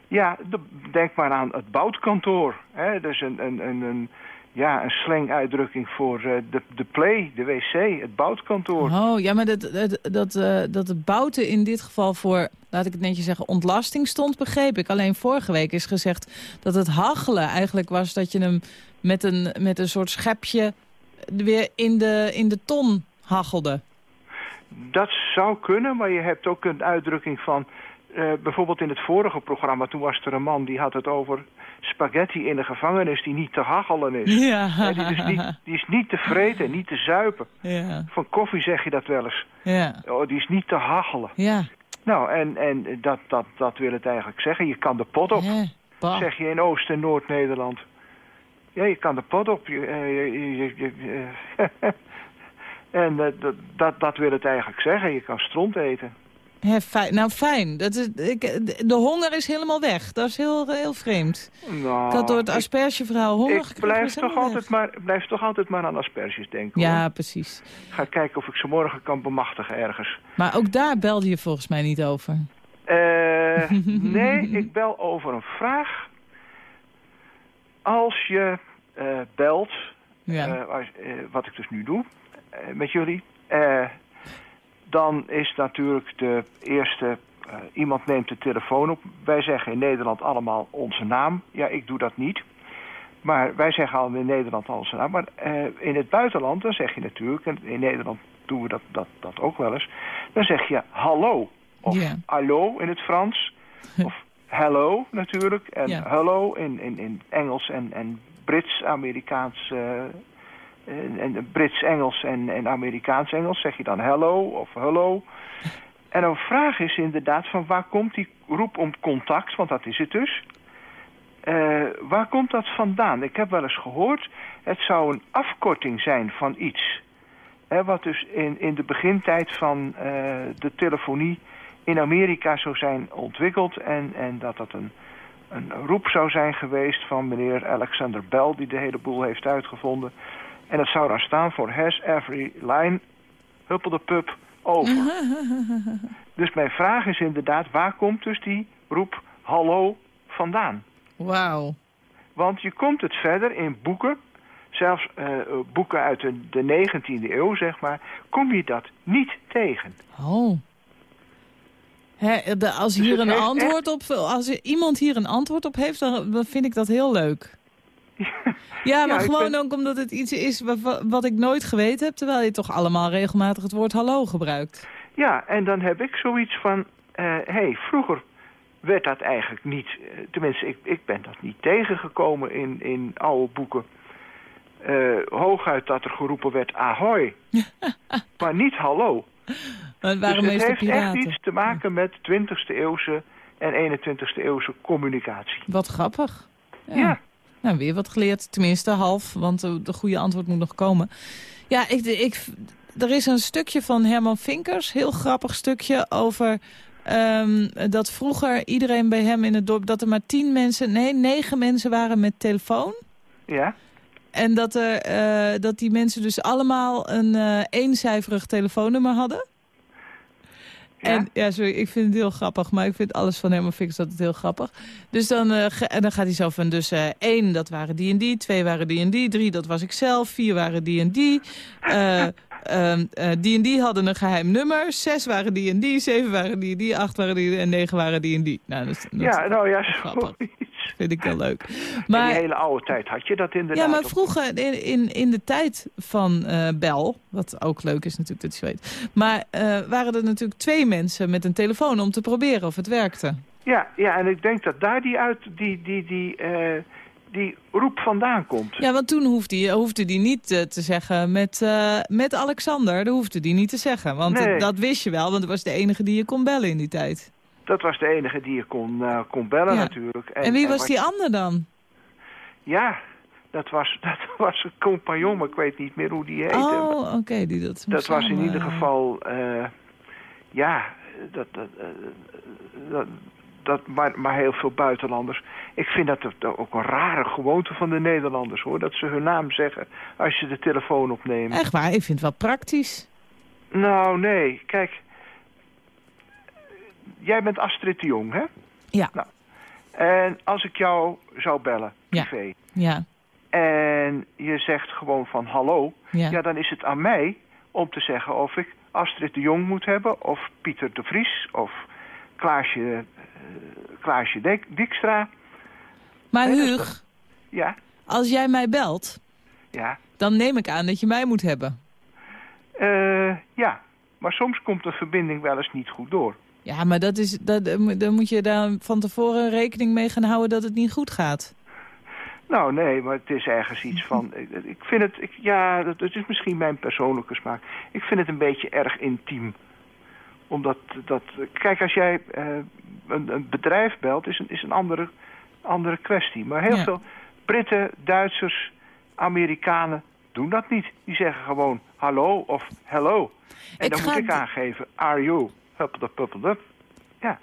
Ja, de- denk maar aan het boutkantoor. Hè? Dat is een, een, een, een, ja, een slang-uitdrukking voor eh, de, de play, de wc, het boutkantoor. Oh, ja, maar dat, dat, dat, eh, dat de bouten in dit geval voor, laat ik het netjes zeggen, ontlasting stond, begreep ik. Alleen vorige week is gezegd dat het hachelen eigenlijk was dat je hem met een, met een soort schepje weer in de, in de ton hachelde. Dat zou kunnen, maar je hebt ook een uitdrukking van... eh, bijvoorbeeld in het vorige programma, toen was er een man die had het over spaghetti in de gevangenis die niet te hachelen is. Ja. Die, is niet, die is niet te vreten, niet te zuipen. Ja, Van koffie zeg je dat wel eens. ja, Oh, die is niet te hachelen. ja. Nou, en, en dat, dat, dat wil het eigenlijk zeggen. Je kan de pot op, zeg je in Oost- en Noord-Nederland. Ja, je kan de pot op. Je, eh, je, je- je- je- en eh, dat, dat, dat wil het eigenlijk zeggen. Je kan stront eten. Hè, fijn. Nou, fijn. Dat is, ik, de honger is helemaal weg. Dat is heel, heel vreemd. Nou, ik had door het ik- aspergeverhaal honger ik blijf toch, altijd weg. maar, blijf toch altijd maar aan asperges denken. Ja, hoor. precies. Ga kijken of ik ze morgen kan bemachtigen ergens. Maar ook daar belde je volgens mij niet over. Eh, nee, ik bel over een vraag. Als je eh, belt, Ja. eh, als- wat ik dus nu doe met jullie, eh, dan is natuurlijk de eerste, eh, iemand neemt de telefoon op. Wij zeggen in Nederland allemaal onze naam. Ja, ik doe dat niet. Maar wij zeggen al in Nederland onze naam. Maar eh, in het buitenland, dan zeg je natuurlijk, en in Nederland doen we dat, dat, dat ook wel eens, dan zeg je hallo. Of Ja. hallo in het Frans. Of hello natuurlijk. En Ja. hello in, in, in Engels en, en Brits, Amerikaans. En, en Brits-Engels en, en Amerikaans-Engels zeg je dan hello of hello. En een vraag is inderdaad van waar komt die roep om contact, want dat is het dus. Eh, waar komt dat vandaan? Ik heb wel eens gehoord, het zou een afkorting zijn van iets. Wat dus in, in de begintijd van eh, de telefonie in Amerika zou zijn ontwikkeld. En, en dat dat een, een roep zou zijn geweest van meneer Alexander Bell, die de hele boel heeft uitgevonden. En dat zou dan staan voor Has Every Line, Huppel de Pup, over. dus mijn vraag is inderdaad, waar komt dus die roep hallo vandaan? Wauw. Want je komt het verder in boeken, zelfs eh, boeken uit de, de 19e eeuw, zeg maar, kom je dat niet tegen. Oh. De, als, Dus hier een antwoord op, als iemand hier een antwoord op heeft, dan vind ik dat heel leuk. Ja, maar gewoon ben- ook omdat het iets is wat, wat ik nooit geweten heb... terwijl je toch allemaal regelmatig het woord hallo gebruikt. Ja, en dan heb ik zoiets van, hé, hey, vroeger werd dat eigenlijk niet, eh, tenminste, ik, ik ben dat niet tegengekomen in, in oude boeken. Eh, hooguit dat er geroepen werd ahoy, maar niet hallo. Maar waren dus het heeft piraten. echt iets te maken met 20e eeuwse en 21e eeuwse communicatie. Wat grappig. Ja. Nou, weer wat geleerd. Tenminste, half, want de, de goede antwoord moet nog komen. Ja, ik, ik, er is een stukje van Herman Vinkers, heel grappig stukje, over ehm, dat vroeger iedereen bij hem in het dorp, dat er maar tien mensen, nee, negen mensen waren met telefoon. Ja? En dat, er, eh, dat die mensen dus allemaal een eh eencijferig telefoonnummer hadden. En ja, sorry, ik vind het heel grappig, maar ik vind alles van Herman Vinkers altijd heel grappig. Dus dan, eh, en dan gaat hij zo van, dus eh, één, dat waren die en die, twee waren die en die, drie, dat was ik zelf, vier waren die en die. Eh, ehm, eh, die en die hadden een geheim nummer, zes waren die en die, zeven waren die en die, acht waren die en negen waren die en die. Nou, dat, dat Ja, nou ja, vind ik heel leuk. In Maar, die hele oude tijd had je dat inderdaad. ja, maar vroeger in, in, in de tijd van eh, Bel, wat ook leuk is natuurlijk dat je weet, maar eh, waren er natuurlijk twee mensen met een telefoon om te proberen of het werkte. Ja, ja, en ik denk dat daar die, uit, die, die, die, die roep vandaan komt. Ja, want toen hoefde hij hoefde die niet eh, te zeggen met, eh, met Alexander, dat hoefde die niet te zeggen. Want Nee. dat wist je wel, want dat was de enige die je kon bellen in die tijd. Dat was de enige die je kon, eh, kon bellen Ja. natuurlijk. En, wie was die ander dan? Ja, dat was, dat was een compagnon, maar ik weet niet meer hoe die heette. Oh, oké. die dat dat was in ieder geval, ja, dat, dat, dat, dat maar, maar heel veel buitenlanders. Ik vind dat ook- ook een rare gewoonte van de Nederlanders, hoor. Dat ze hun naam zeggen als je de telefoon opneemt. Echt waar, ik vind het wel praktisch. Nou, nee. Kijk, jij bent Astrid de Jong, hè? Ja. Nou, en als ik jou zou bellen, privé, Ja, en je zegt gewoon van hallo, ja. ja. dan is het aan mij om te zeggen of ik Astrid de Jong moet hebben, of Pieter de Vries, of Klaasje, Klaasje Dik- Dijkstra. Maar Nee, Huug, Ja, als jij mij belt, ja, dan neem ik aan dat je mij moet hebben. Eh, ja. Maar soms komt de verbinding wel eens niet goed door. Ja, maar dat is, dat, eh, dan moet je daar van tevoren rekening mee gaan houden dat het niet goed gaat. Nou, nee, maar het is ergens iets van... Ik, ik vind het... Ik, ja, dat, dat is misschien mijn persoonlijke smaak. Ik vind het een beetje erg intiem. Omdat dat... Kijk, als jij eh, een, een bedrijf belt, is een, is een andere, andere kwestie. Maar heel Ja. veel Britten, Duitsers, Amerikanen doen dat niet. Die zeggen gewoon hallo of hello. En Ik dan moet ik aangeven, are you? Huppeldup, huppeldup. Ja.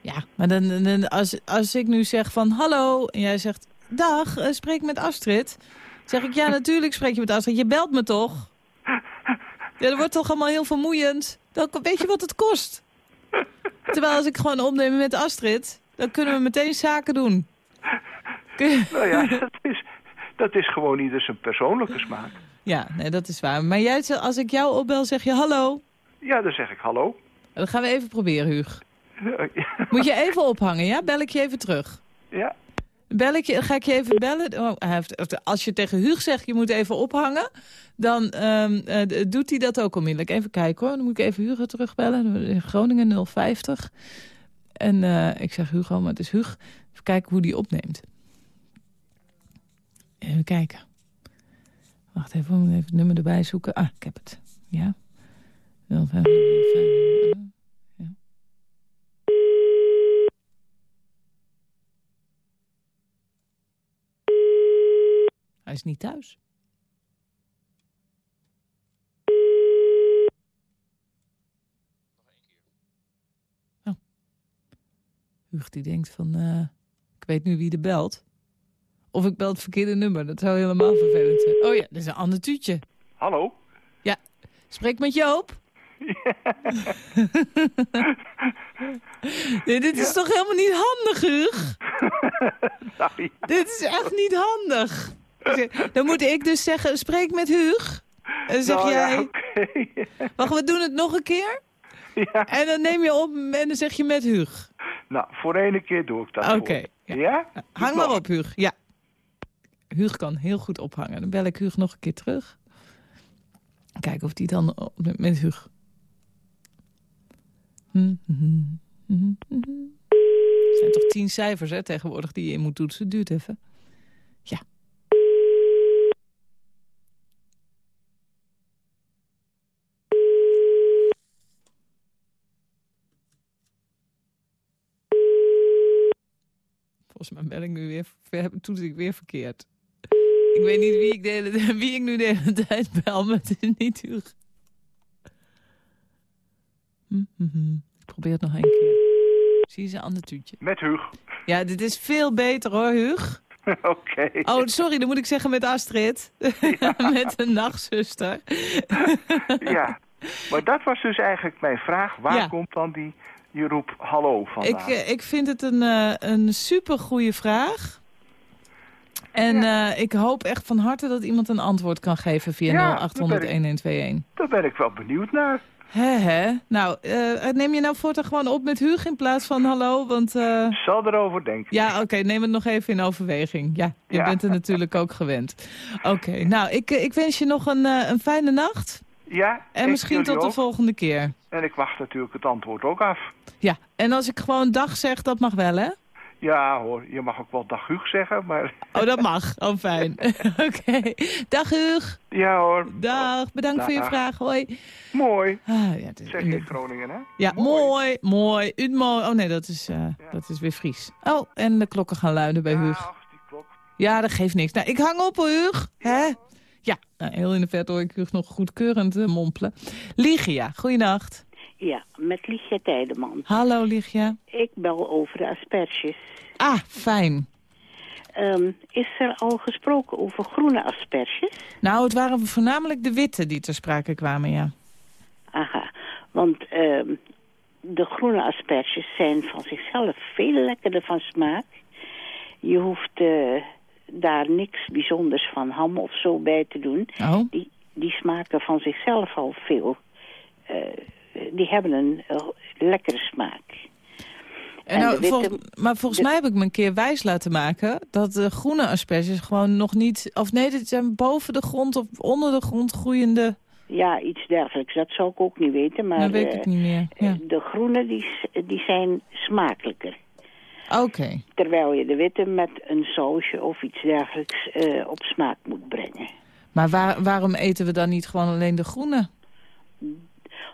Ja, maar dan, dan, als, als ik nu zeg van hallo en jij zegt dag, eh, spreek met Astrid. zeg ik ja, natuurlijk spreek je met Astrid. Je belt me toch? Ja, dat wordt toch allemaal heel vermoeiend. Dan weet je wat het kost? Terwijl als ik gewoon opneem met Astrid, dan kunnen we meteen zaken doen. Nou ja, dat is, dat is gewoon ieder zijn persoonlijke smaak. Ja, nee, dat is waar. Maar jij, als ik jou opbel, zeg je hallo. Ja, dan zeg ik hallo. Dat gaan we even proberen, Huug. Moet je even ophangen, ja? Bel ik je even terug. Ja, Bel ik je, ga ik je even bellen? Oh, als je tegen Huug zegt, je moet even ophangen... dan ehm, eh, doet hij dat ook onmiddellijk. Even kijken hoor, dan moet ik even Hugo terugbellen. Groningen 050. En eh, ik zeg Hugo, maar het is Huug. Even kijken hoe die opneemt. Even kijken. Wacht even, we moeten even het nummer erbij zoeken. Ah, ik heb het. Ja. 050, Hij is niet thuis. Oh. Huug die denkt van, eh, ik weet nu wie er belt. Of ik bel het verkeerde nummer, dat zou helemaal vervelend zijn. Oh ja, dat is een ander tuutje. hallo. Ja, spreek met Joop. nee, dit is toch helemaal niet handig, Huug? Nou, Dit is echt niet handig. Dan moet ik dus zeggen, spreek met Huug. En zeg Nou ja, jij, oké. wacht, we doen het nog een keer. ja. En dan neem je op en dan zeg je met Huug. Nou, voor ene keer doe ik dat Oké, ja. Ja? Hang maar op, Huug. Ja. Huug kan heel goed ophangen. Dan bel ik Huug nog een keer terug. Kijken of die dan op- met Huug. Hm, hm, hm, hm. Het zijn toch tien cijfers hè, tegenwoordig die je in moet toetsen. Duurt even. Ja. Volgens mij bel ik nu weer, toets ik weer verkeerd. Ik weet niet wie ik, de hele, wie ik nu de hele tijd bel, maar het is niet Huug. Hm, hm, hm. Ik probeer het nog één keer. Zie je ze aan de tuutje. Met Huug. Ja, dit is veel beter hoor, Huug. Oké. Oh, sorry, dan moet ik zeggen met Astrid. met een nachtzuster. Ja. Maar dat was dus eigenlijk mijn vraag. Waar Ja. komt dan die, je roep hallo vandaan? Ik, eh, ik vind het een, eh een super goede vraag. En eh, ik hoop echt van harte dat iemand een antwoord kan geven via Ja, 0800 dat ben 1121. Daar ben ik wel benieuwd naar. Hè, hè? Nou, eh, neem je nou voortaan gewoon op met Huug in plaats van hallo? Want eh, Zal erover denken. ja, oké, neem het nog even in overweging. Ja, je Ja. bent er natuurlijk ook gewend. Oké, nou, ik, ik wens je nog een, een fijne nacht. Ja, En misschien tot de ook. volgende keer. En ik wacht natuurlijk het antwoord ook af. Ja, en als ik gewoon dag zeg, dat mag wel, hè? Ja hoor, je mag ook wel dag Huug zeggen, maar Oh, dat mag. Oh, fijn. Oké. Dag, Huug. ja hoor. Dag. Bedankt voor je vraag. Hoi. Mooi, Ah, ja, is zeg je in Groningen hè? Ja, mooi, mooi. Mooi. Oh nee, dat is, eh, dat is weer Fries. Oh, en de klokken gaan luiden bij Huug. Ach, die klok. Ja, dat geeft niks. Nou, ik hang op, Huug. Hè? Ja, nou, heel in de vet hoor ik Huug nog goedkeurend eh, mompelen. Ligia, goeienacht. Ja, met Liesje Tijdeman. Hallo, Ligia. Ik bel over de asperges. Ah, fijn. Ehm, is er al gesproken over groene asperges? Nou, het waren voornamelijk de witte die ter sprake kwamen, ja. Aha, want ehm, de groene asperges zijn van zichzelf veel lekkerder van smaak. Je hoeft eh, daar niks bijzonders van ham of zo bij te doen. Oh, Die, die smaken van zichzelf al veel. eh, die hebben een eh, lekkere smaak. En nou, de witte- vol- maar volgens de- mij heb ik me een keer wijs laten maken... dat de groene asperges gewoon nog niet... of nee, dit zijn boven de grond of onder de grond groeiende... Ja, iets dergelijks. Dat zou ik ook niet weten. Maar dat weet eh, ik niet meer. Ja. de groene die, die zijn smakelijker. Terwijl je de witte met een sausje of iets dergelijks eh, op smaak moet brengen. Maar waar- waarom eten we dan niet gewoon alleen de groene?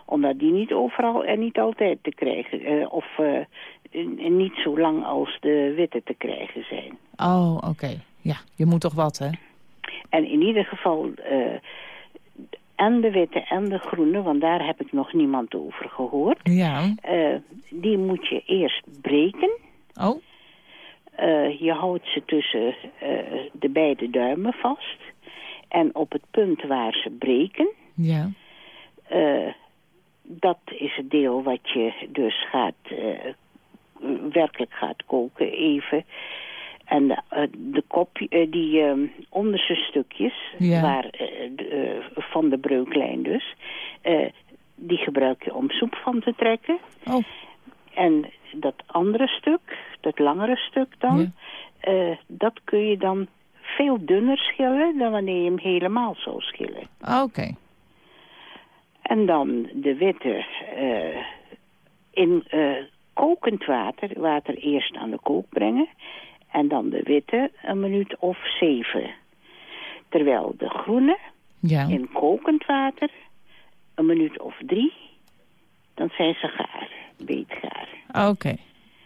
Omdat die niet overal en niet altijd te krijgen. eh, of eh, niet zo lang als de witte te krijgen zijn. Oh, oké. Ja, je moet toch wat, hè? En in ieder geval... en de witte en de groene, want daar heb ik nog niemand over gehoord. Ja. die moet je eerst breken. Oh, Eh, je houdt ze tussen eh, de beide duimen vast. En op het punt waar ze breken, ja. eh, dat is het deel wat je dus gaat, werkelijk gaat koken even. En de, de kop, die eh, onderste stukjes, Ja. waar, de, van de breuklijn dus, die gebruik je om soep van te trekken. Oh, En dat andere stuk, dat langere stuk dan, Ja. eh, dat kun je dan veel dunner schillen dan wanneer je hem helemaal zou schillen. oké. En dan de witte eh, in eh, kokend water, water eerst aan de kook brengen. En dan de witte een minuut of zeven. Terwijl de groene Ja. in kokend water een minuut of drie, dan zijn ze gaar, beetgaar. Oké.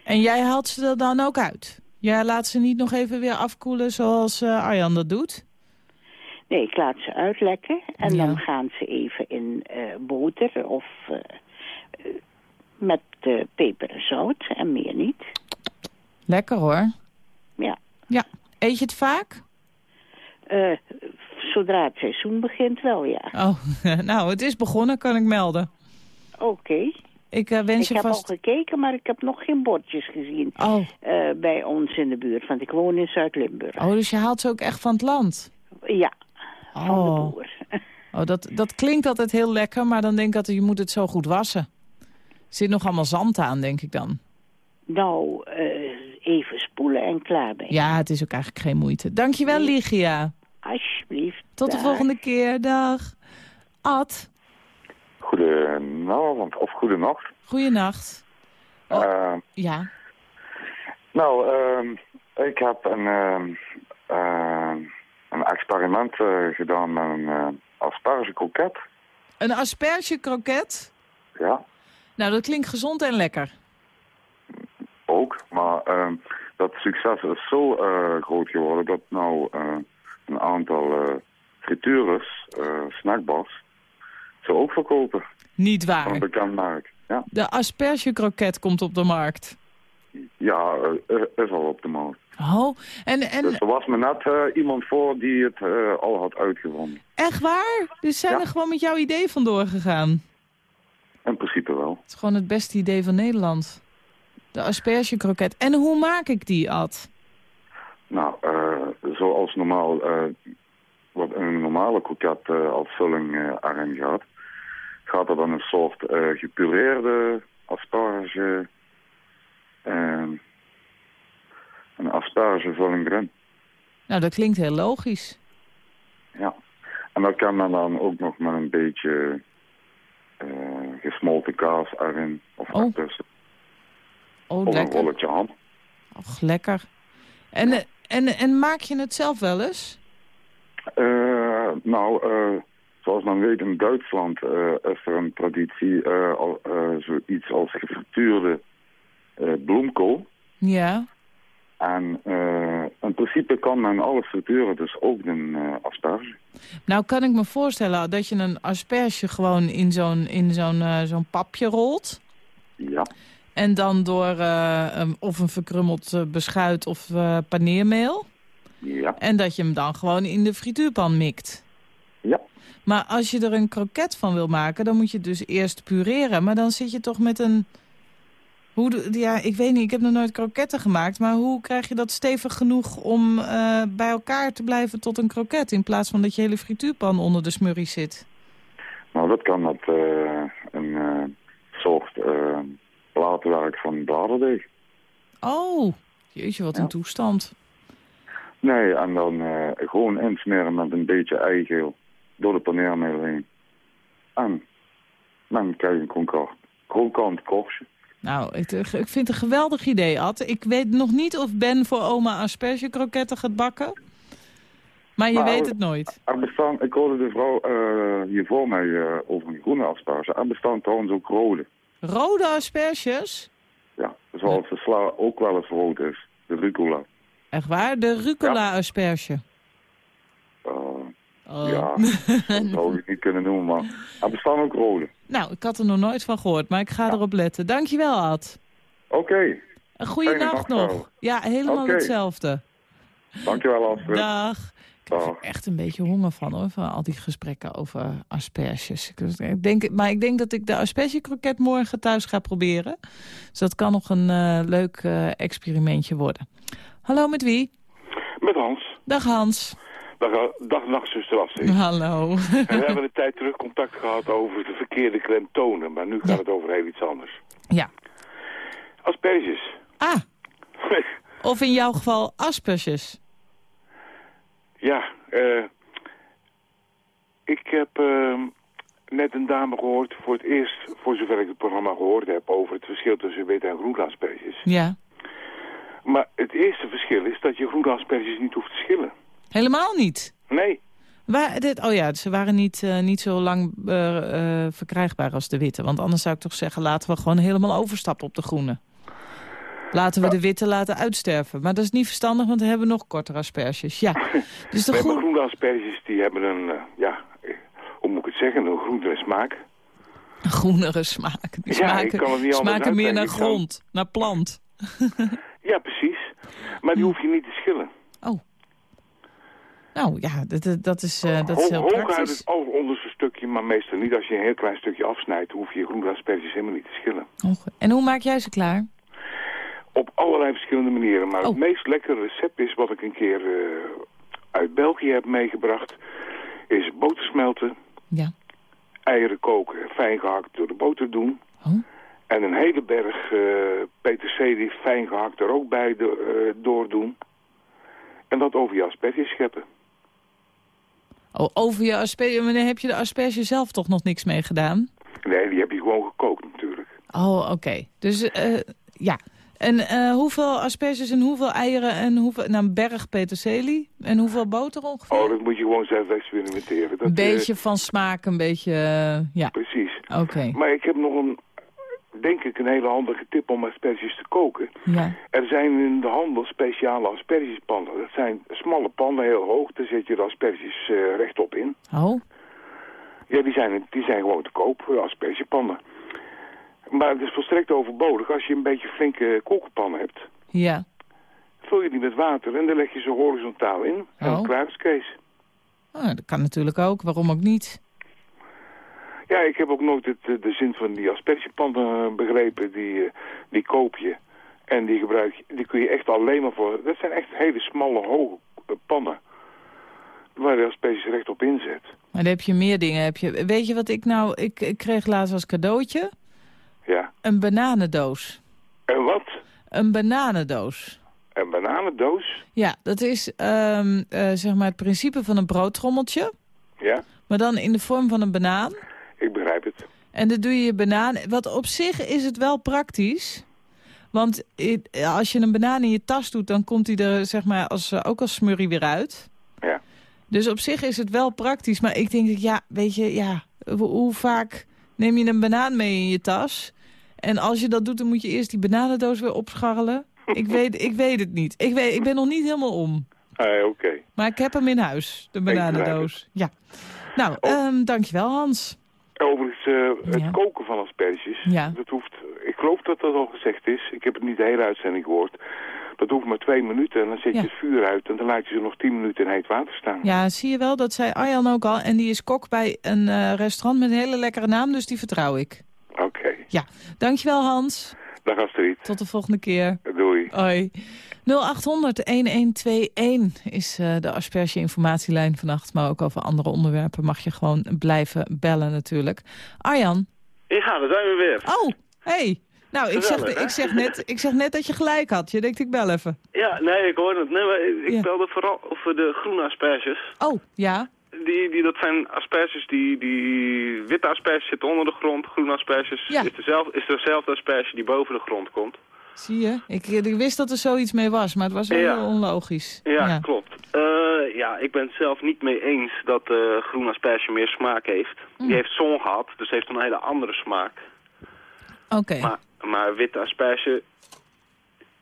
En jij haalt ze er dan ook uit? Jij laat ze niet nog even weer afkoelen zoals eh, Arjan dat doet? Nee, ik laat ze uitlekken en Ja. dan gaan ze even in eh, boter of eh, met peper en zout en meer niet. Lekker hoor. Ja, Ja. Eet je het vaak? Zodra het seizoen begint wel, ja. Oh, nou, het is begonnen, kan ik melden. Oké, Ik eh, wens Ik je heb al gekeken, maar ik heb nog geen bordjes gezien Oh. eh, bij ons in de buurt. Want ik woon in Zuid-Limburg. oh, dus je haalt ze ook echt van het land? Ja, van de Oh, boer. oh dat, dat klinkt altijd heel lekker, maar dan denk ik altijd, je moet het zo goed wassen. Er zit nog allemaal zand aan, denk ik dan. Nou, eh, even spoelen en klaar ben. Ja, het is ook eigenlijk geen moeite. Dankjewel, Ligia. Alsjeblieft. Tot de volgende keer. Dag. Ad, Goedenavond of goedenacht. goeienacht. Oh. Eh, Ja. nou, ehm, ik heb een, ehm, ehm, een experiment eh, gedaan met een uh, aspergekroket. Een asperge-kroket? Ja, Nou, dat klinkt gezond en lekker. ook. Maar dat succes is zo eh, groot geworden dat nou eh, een aantal eh frituures, eh, snackbars, ze ook verkopen. Niet Van waar. bekend merk. Ja, De asperge-kroket komt op de markt. ja eh, is al op de markt. Oh, en, en Dus er was me net eh, iemand voor die het eh, al had uitgevonden. echt waar? Dus zijn Ja. er gewoon met jouw idee vandoor gegaan? In principe wel. Het is gewoon het beste idee van Nederland. De asperge-kroket. En hoe maak ik die, Ad? Nou, eh, zoals normaal, eh, wat een normale kroket eh, als vulling eh, erin gaat, er dan een soort eh, gepureerde asperge en een aspergevulling erin. Nou, dat klinkt heel logisch. Ja. En dat kan men dan ook nog met een beetje eh, gesmolten kaas erin of Oh, ertussen. Oh, Of een lekker. rolletje ham. Och, lekker. En, eh, en, en maak je het zelf wel eens? Eh, nou, eh, zoals men weet in Duitsland eh, is er een traditie, eh, al, eh, zoiets als gefrituurde bloemkool. Ja. En in principe kan men alle frituren, dus ook een eh, asperge. Nou kan ik me voorstellen dat je een asperge gewoon in zo'n in zo'n zo'n papje rolt. Ja, En dan door een- of een verkrummeld beschuit of paneermeel. ja, En dat je hem dan gewoon in de frituurpan mikt. Ja. Maar als je er een kroket van wil maken, dan moet je het dus eerst pureren. Maar dan zit je toch met een... Hoe, ja, ik weet niet, ik heb nog nooit kroketten gemaakt. Maar hoe krijg je dat stevig genoeg om eh, bij elkaar te blijven tot een kroket... in plaats van dat je hele frituurpan onder de smurrie zit? Nou, dat kan met eh, een eh, soort platenwerk van bladerdeeg. Oh, jeetje, wat een toestand. Nee, en dan gewoon insmeren met een beetje eigeel door de paneermeel heen. En dan krijg je een krokant, krokant korstje. Nou, ik, ik vind het een geweldig idee, Ad. Ik weet nog niet of Ben voor oma asperge-kroketten gaat bakken. Maar je Nou, weet het nooit. Er bestaan, ik hoorde de vrouw eh, hier voor mij eh, over een groene asperge. Er bestaan trouwens ook rode. Rode asperges? Ja, zoals de sla ook wel eens rood is. De rucola. Echt waar? De rucola-asperge. Eh, Oh. Ja, dat zou ik niet kunnen noemen, maar er bestaan ook rode. Nou, ik had er nog nooit van gehoord, maar ik ga erop letten. Dankjewel, Ad. Oké, Een goede nacht nog. Ja, helemaal Oké. hetzelfde. dankjewel Astrid. Dag. Ik heb er echt een beetje honger van, hoor. Van al die gesprekken over asperges. Ik, ik denk, maar ik denk dat ik de aspergekroket morgen thuis ga proberen. Dus dat kan nog een eh, leuk eh, experimentje worden. Hallo, met wie? Met Hans. Dag Hans. Dag, dag nachtzuster. Hallo. En we hebben een tijd terug contact gehad over de verkeerde klemtonen, maar nu gaat het over heel iets anders. Ja. Asperges. Ah, of in jouw geval asperges. ja, eh, ik heb eh, net een dame gehoord, voor het eerst, voor zover ik het programma gehoord heb, over het verschil tussen witte en groene asperges. Ja. Maar het eerste verschil is dat je groene asperges niet hoeft te schillen. Helemaal niet. Nee. Waar, dit, oh ja, ze waren niet, eh, niet zo lang eh, eh, verkrijgbaar als de witte. Want anders zou ik toch zeggen, laten we gewoon helemaal overstappen op de groene. Laten we de witte laten uitsterven. Maar dat is niet verstandig, want we hebben nog kortere asperges. Ja, dus de groen... groene asperges die hebben een, ja, hoe moet ik het zeggen, een groenere smaak. groenere smaak. Die Ja, smaken, ik kan het niet anders smaken meer naar kan- grond, naar plant. Ja, precies. Maar die hoef je niet te schillen. Oh. Nou ja, dat, is, eh, dat is heel Ho- Hooguit praktisch. het alleronderste stukje, maar meestal niet. Als je een heel klein stukje afsnijdt, hoef je groene asperges helemaal niet te schillen. Och, En hoe maak jij ze klaar? Op allerlei verschillende manieren. Maar Oh. het meest lekkere recept is wat ik een keer eh, uit België heb meegebracht. Is boter smelten, Ja. eieren koken, fijn gehakt door de boter doen. Oh. En een hele berg eh peterselie fijn gehakt er ook bij de, eh, doordoen. En dat over je asperges scheppen. Oh, over je asperge, maar dan heb je de asperge zelf toch nog niks mee gedaan? Nee, die heb je gewoon gekookt natuurlijk. Oh, oké. Dus eh, ja. En eh, hoeveel asperges en hoeveel eieren en hoeveel... Nou, een berg peterselie en hoeveel boter ongeveer? Oh, dat moet je gewoon zelf experimenteren. Een eh, beetje van smaak, een beetje... eh, ja, precies. oké. Maar ik heb nog een, denk ik, een hele handige tip om asperges te koken. Ja. Er zijn in de handel speciale aspergespannen. Dat zijn smalle pannen, heel hoog. Daar zet je de asperges eh, rechtop in. Oh, Ja, die zijn, die zijn gewoon te koop, eh, aspergepannen. Maar het is volstrekt overbodig. Als je een beetje flinke kokenpan hebt, ja. vul je die met water en dan leg je ze horizontaal in. En Oh. dan klaar is Kees. Oh, dat kan natuurlijk ook. Waarom ook niet? Ja, ik heb ook nooit het, eh, de zin van die aspergepannen eh, begrepen. Die, eh, die koop je. En die gebruik je, die kun je echt alleen maar voor... Dat zijn echt hele smalle, hoge pannen. Waar je asperges rechtop inzet. Maar dan heb je meer dingen. Heb je, weet je wat ik nou... Ik, ik kreeg laatst als cadeautje Ja. een bananendoos. En wat? Een bananendoos. Een bananendoos? Ja, dat is ehm, eh, zeg maar het principe van een broodtrommeltje. Ja, Maar dan in de vorm van een banaan. Ik begrijp het. En dan doe je je banaan... Wat op zich is het wel praktisch. Want als je een banaan in je tas doet... dan komt hij er zeg maar als, eh, ook als smurrie weer uit. Ja. Dus op zich is het wel praktisch. Maar ik denk, dat ja, weet je, ja, hoe, vaak neem je een banaan mee in je tas? En als je dat doet, dan moet je eerst die bananendoos weer opscharrelen. ik, weet, ik weet het niet. Ik, weet, ik ben nog niet helemaal om. Ah, oké. Maar ik heb hem in huis, de bananendoos. Ja. Nou, Oh. ehm, dankjewel Hans. Overigens, eh, het Ja. koken van asperges, Ja. dat hoeft, ik geloof dat dat al gezegd is, ik heb het niet de hele uitzending gehoord, dat hoeft maar twee minuten en dan zet je Ja. het vuur uit en dan laat je ze nog tien minuten in heet water staan. Ja, zie je wel, dat zei Arjan ook al. En die is kok bij een eh, restaurant met een hele lekkere naam, dus die vertrouw ik. Oké, Ja, dankjewel Hans. dag Astrid. Tot de volgende keer. Doei. Hoi. 0800-1121 is eh, de asperge-informatielijn vannacht. Maar ook over andere onderwerpen mag je gewoon blijven bellen natuurlijk. Arjan. Ja, daar zijn we weer. Oh, hey. Nou, ik zeg, ik, zeg net, ik zeg net dat je gelijk had. Je denkt, ik bel even. Ja, nee, ik hoor het. Nee, ik Ja. belde vooral over de groene asperges. Oh, ja. Die, die, dat zijn asperges, die, die witte asperges zitten onder de grond. Groene asperges Ja. is, dezelfde, is dezelfde asperge die boven de grond komt. Zie je? Ik, ik wist dat er zoiets mee was, maar het was wel Ja. heel onlogisch. Ja, klopt. Eh, ja, ik ben het zelf niet mee eens dat eh groene asperge meer smaak heeft. Mm. Die heeft zon gehad, dus heeft een hele andere smaak. Oké. Maar, maar witte asperge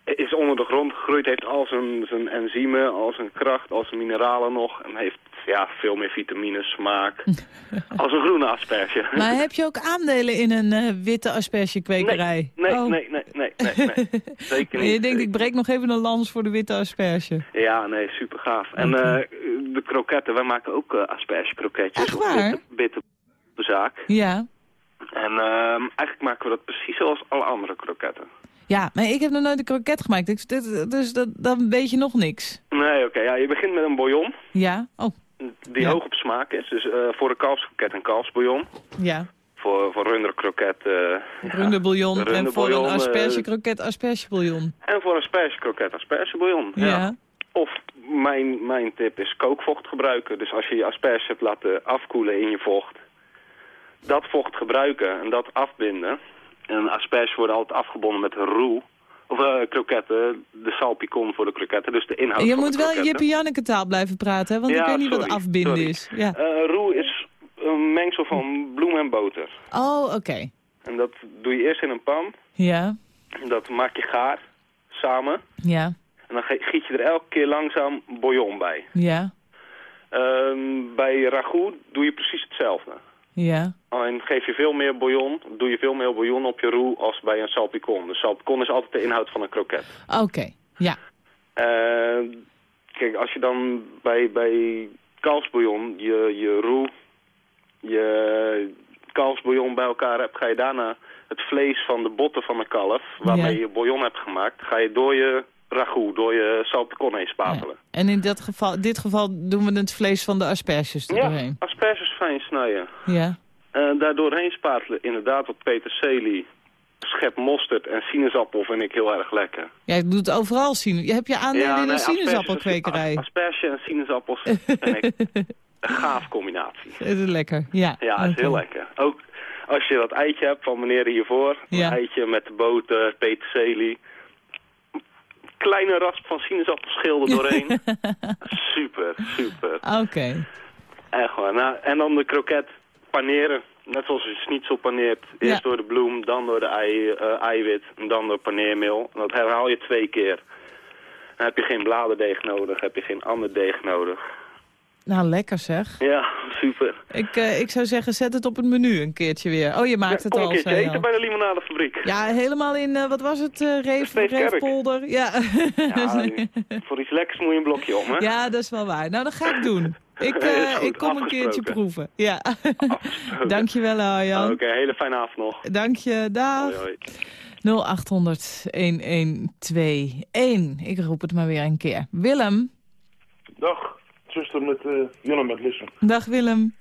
is onder de grond gegroeid, heeft al zijn, zijn enzymen, al zijn kracht, al zijn mineralen nog. En heeft ja, veel meer vitamine, smaak, als een groene asperge. Maar heb je ook aandelen in een eh, witte aspergekwekerij? Nee, Oh. nee, nee, nee, nee, nee. Zeker En niet. je denkt, ik breek nog even een lans voor de witte asperge. Ja, nee, super gaaf. En eh, de kroketten, wij maken ook uh, aspergekroketjes. Echt waar? Bitte zaak. Ja. En ehm, eigenlijk maken we dat precies zoals alle andere kroketten. Ja, maar ik heb nog nooit een kroket gemaakt, dus, dus dat, dan weet je nog niks. Nee, oké. ja, je begint met een bouillon Ja? Oh, die Ja. hoog op smaak is. Dus eh, voor de kalfskroket een kalfsbouillon. ja. Voor, voor runderkroket... eh Runderbouillon en voor een eh, aspergekroket aspergebouillon. en voor een aspergekroket aspergebouillon. Ja. Ja. Of mijn, mijn tip is kookvocht gebruiken. Dus als je je asperges hebt laten afkoelen in je vocht... dat vocht gebruiken en dat afbinden. En asperges worden altijd afgebonden met roux. Of eh, kroketten, de salpicon voor de kroketten. Dus de inhoud Je van moet de wel. Jippie Janneke taal blijven praten, hè? want ik weet niet wat afbinden sorry. is. Ja. Eh, roux is een mengsel van bloem en boter. Oh, oké. En dat doe je eerst in een pan. Ja, Dat maak je gaar, samen. ja, En dan giet je er elke keer langzaam bouillon bij. ja, Ehm, bij ragout doe je precies hetzelfde. Ja. En geef je veel meer bouillon, doe je veel meer bouillon op je roux als bij een salpicon. Dus salpicon is altijd de inhoud van een kroket. Oké, ja. Eh, kijk, als je dan bij, bij kalfsbouillon je, je roe, je kalfsbouillon bij elkaar hebt, ga je daarna het vlees van de botten van de kalf, waarmee Ja. je bouillon hebt gemaakt, ga je door je ragout, door je salpicon heen spatelen. En in dat geval, dit geval doen we het vlees van de asperges er Ja, doorheen. Snijden. Ja. Eh daar doorheen spatelen, inderdaad wat peterselie, schep mosterd en sinaasappel vind ik heel erg lekker. Jij doet overal zien. Je hebt je aandelen in een nee, sinaasappelkwekerij. asperges- Asperge en sinaasappels vind ik een gaaf combinatie. Is lekker, ja. Ja, is heel lekker. Ook als je dat eitje hebt van meneer hiervoor. Ja. Een eitje met de boter, peterselie. Kleine rasp van sinaasappelschil er doorheen. super, super. Oké. Echt waar. Nou, en dan de kroket paneren. Net zoals je schnitzel paneert. Eerst Ja. door de bloem, dan door de ei, eh, eiwit en dan door paneermeel. En dat herhaal je twee keer. Dan heb je geen bladerdeeg nodig, heb je geen ander deeg nodig. Nou, lekker zeg. Ja, super. Ik, eh, ik zou zeggen, zet het op het menu een keertje weer. Oh, je maakt het een al, keertje zei je eten al. bij de limonadefabriek. Ja, helemaal in, eh, wat was het, eh Reef. Reefpolder? Ja. Ja, voor iets lekkers moet je een blokje om, hè? ja, dat is wel waar. Nou, dat ga ik doen. Ik, eh, goed, ik kom een keertje proeven. Ja. Dankjewel, Arjan. Oké, hele fijne avond nog. Dank je, dag. Hoi, hoi. 0800 1121. Ik roep het maar weer een keer. Willem. Dag, zuster met eh Willem met Lissen. Dag Willem.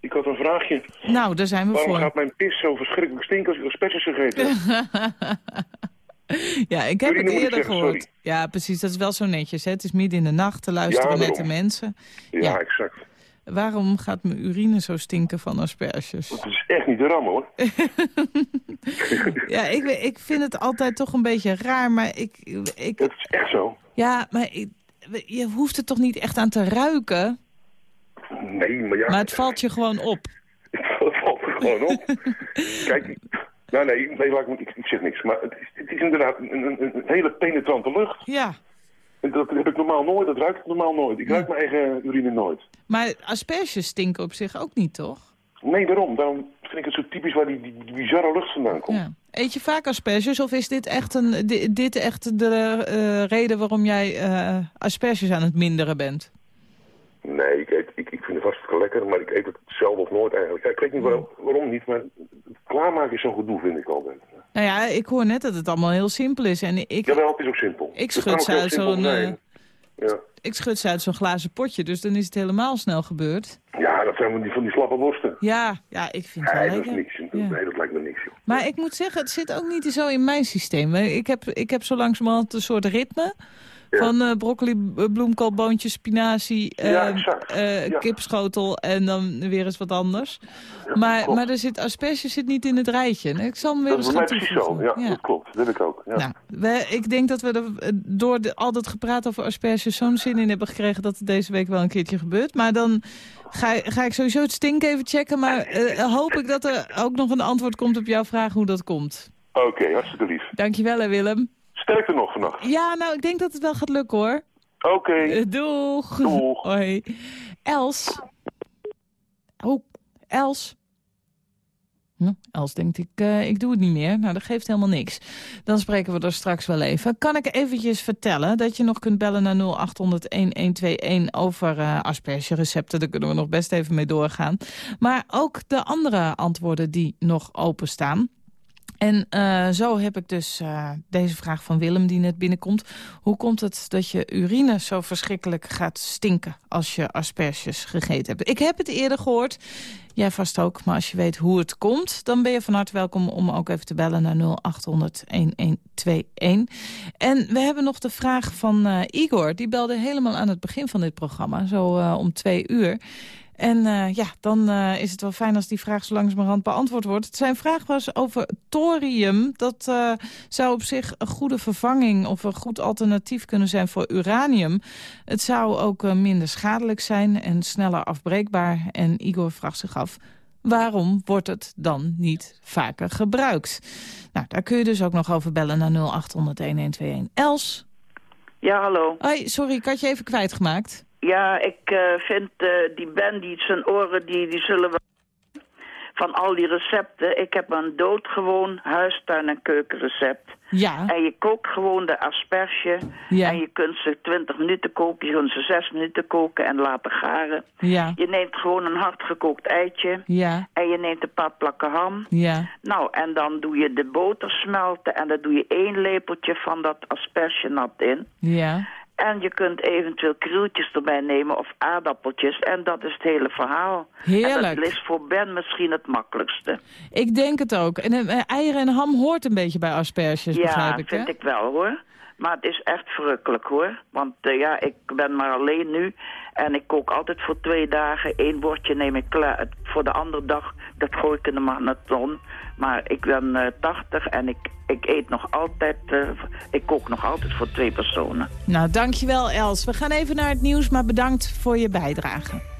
Ik had een vraagje. Nou, daar zijn we Waarom voor. gaat mijn pis zo verschrikkelijk stinken als ik asperges gegeten heb? ja, ik heb het eerder gehoord. sorry. Ja, precies. Dat is wel zo netjes. Hè? Het is midden in de nacht. Er luisteren Ja, nette daarom. mensen. Ja, Ja. exact. Waarom gaat mijn urine zo stinken van asperges? Het is echt niet te rammen hoor. Ja, ik, ik vind het altijd toch een beetje raar, maar ik... ik Het is echt zo. ja, maar ik- je hoeft er toch niet echt aan te ruiken? Nee, maar ja, Maar het valt je gewoon op. het valt er gewoon op. Kijk, nou nee, nee laat ik, ik, ik zeg niks. Maar het is, het is inderdaad een, een, een hele penetrante lucht. Ja, En dat heb ik normaal nooit, dat ruik ik normaal nooit. Ik ruik mijn eigen urine nooit. maar asperges stinken op zich ook niet, toch? Nee, daarom. Daarom vind ik het zo typisch waar die, die, die bizarre lucht vandaan komt. Ja. Eet je vaak asperges of is dit echt, een, di- dit echt de eh, reden waarom jij eh, asperges aan het minderen bent? Nee, ik, eet, ik, ik vind het hartstikke lekker, maar ik eet het zelf of nooit eigenlijk. Ja, ik weet niet waarom, waarom niet, maar klaarmaken is zo'n gedoe, vind ik altijd. Nou ja, ik hoor net dat het allemaal heel simpel is. En ik, Jawel, het is ook simpel. ik schud ze uit zo'n Ja. Ik schud ze uit zo'n glazen potje, dus dan is het helemaal snel gebeurd. ja, dat zijn van die, van die slappe worsten. Ja, ja ik vind het wel Nee, dat is lekker. niks. Ja. Nee, dat lijkt me niks, joh. Maar ik moet zeggen, het zit ook niet zo in mijn systeem. Ik heb, ik heb zo langzamerhand een soort ritme. Van eh, broccoli, bloemkool, boontjes, spinazie, Ja, Ja. kipschotel en dan weer eens wat anders. maar, maar er zit, asperges zit niet in het rijtje. Ik zal hem weer Dat eens gaan precies zo. Ja, dat klopt. Dat heb ik ook. Ja. Nou, we, ik denk dat we er door de, al dat gepraat over asperges zo'n zin in hebben gekregen dat het deze week wel een keertje gebeurt. Maar dan ga, ga ik sowieso het stink even checken. Maar hoop ik dat er ook nog een antwoord komt op jouw vraag hoe dat komt. Oké, hartstikke lief. Dankjewel hè Willem. Sterkte nog vannacht. Ja, nou ik denk dat het wel gaat lukken hoor. Oké. Eh, doeg. Doeg. Hoi. Els. Oh, Els. Hm, Els denkt, ik, eh, ik doe het niet meer. Nou, dat geeft helemaal niks. Dan spreken we er straks wel even. Kan ik eventjes vertellen dat je nog kunt bellen naar 0800-1121 over eh aspergerecepten. Daar kunnen we nog best even mee doorgaan. Maar ook de andere antwoorden die nog openstaan. En eh, zo heb ik dus eh, deze vraag van Willem die net binnenkomt. Hoe komt het dat je urine zo verschrikkelijk gaat stinken als je asperges gegeten hebt? Ik heb het eerder gehoord, jij vast ook. Maar als je weet hoe het komt, dan ben je van harte welkom om ook even te bellen naar 0800-1121. En we hebben nog de vraag van eh, Igor. Die belde helemaal aan het begin van dit programma, zo om twee uur. En eh, ja, dan eh, is het wel fijn als die vraag zo langzamerhand beantwoord wordt. Zijn vraag was over thorium. Dat eh, zou op zich een goede vervanging of een goed alternatief kunnen zijn voor uranium. Het zou ook minder schadelijk zijn en sneller afbreekbaar. En Igor vraagt zich af, waarom wordt het dan niet vaker gebruikt? Nou, daar kun je dus ook nog over bellen naar 0800-1121. Els? Ja, hallo. Hoi, sorry, ik had je even kwijtgemaakt. Ja, ik eh, vind eh, die Ben, die zijn oren, die, die zullen wel... Van al die recepten. Ik heb een doodgewoon huistuin- en keukenrecept. Ja. En je kookt gewoon de asperge. Ja. En je kunt ze 20 minuten koken, je kunt ze 6 minuten koken en laten garen. Ja. Je neemt gewoon een hardgekookt eitje. Ja. En je neemt een paar plakken ham. Ja. Nou, en dan doe je de boter smelten en dan doe je één lepeltje van dat aspergenat in. Ja. En je kunt eventueel krieltjes erbij nemen of aardappeltjes. En dat is het hele verhaal. Heerlijk. En dat is voor Ben misschien het makkelijkste. Ik denk het ook. En eh, eieren en ham hoort een beetje bij asperges, ja, begrijp ik, hè? vind ik wel hoor. Maar het is echt verrukkelijk hoor. Want eh, ja, ik ben maar alleen nu. En ik kook altijd voor twee dagen. Eén bordje neem ik klaar. Voor de andere dag, dat gooi ik in de magnetron. Maar ik ben eh 80 en ik, ik eet nog altijd... eh, ik kook nog altijd voor twee personen. Nou, dankjewel Els. We gaan even naar het nieuws, maar bedankt voor je bijdrage.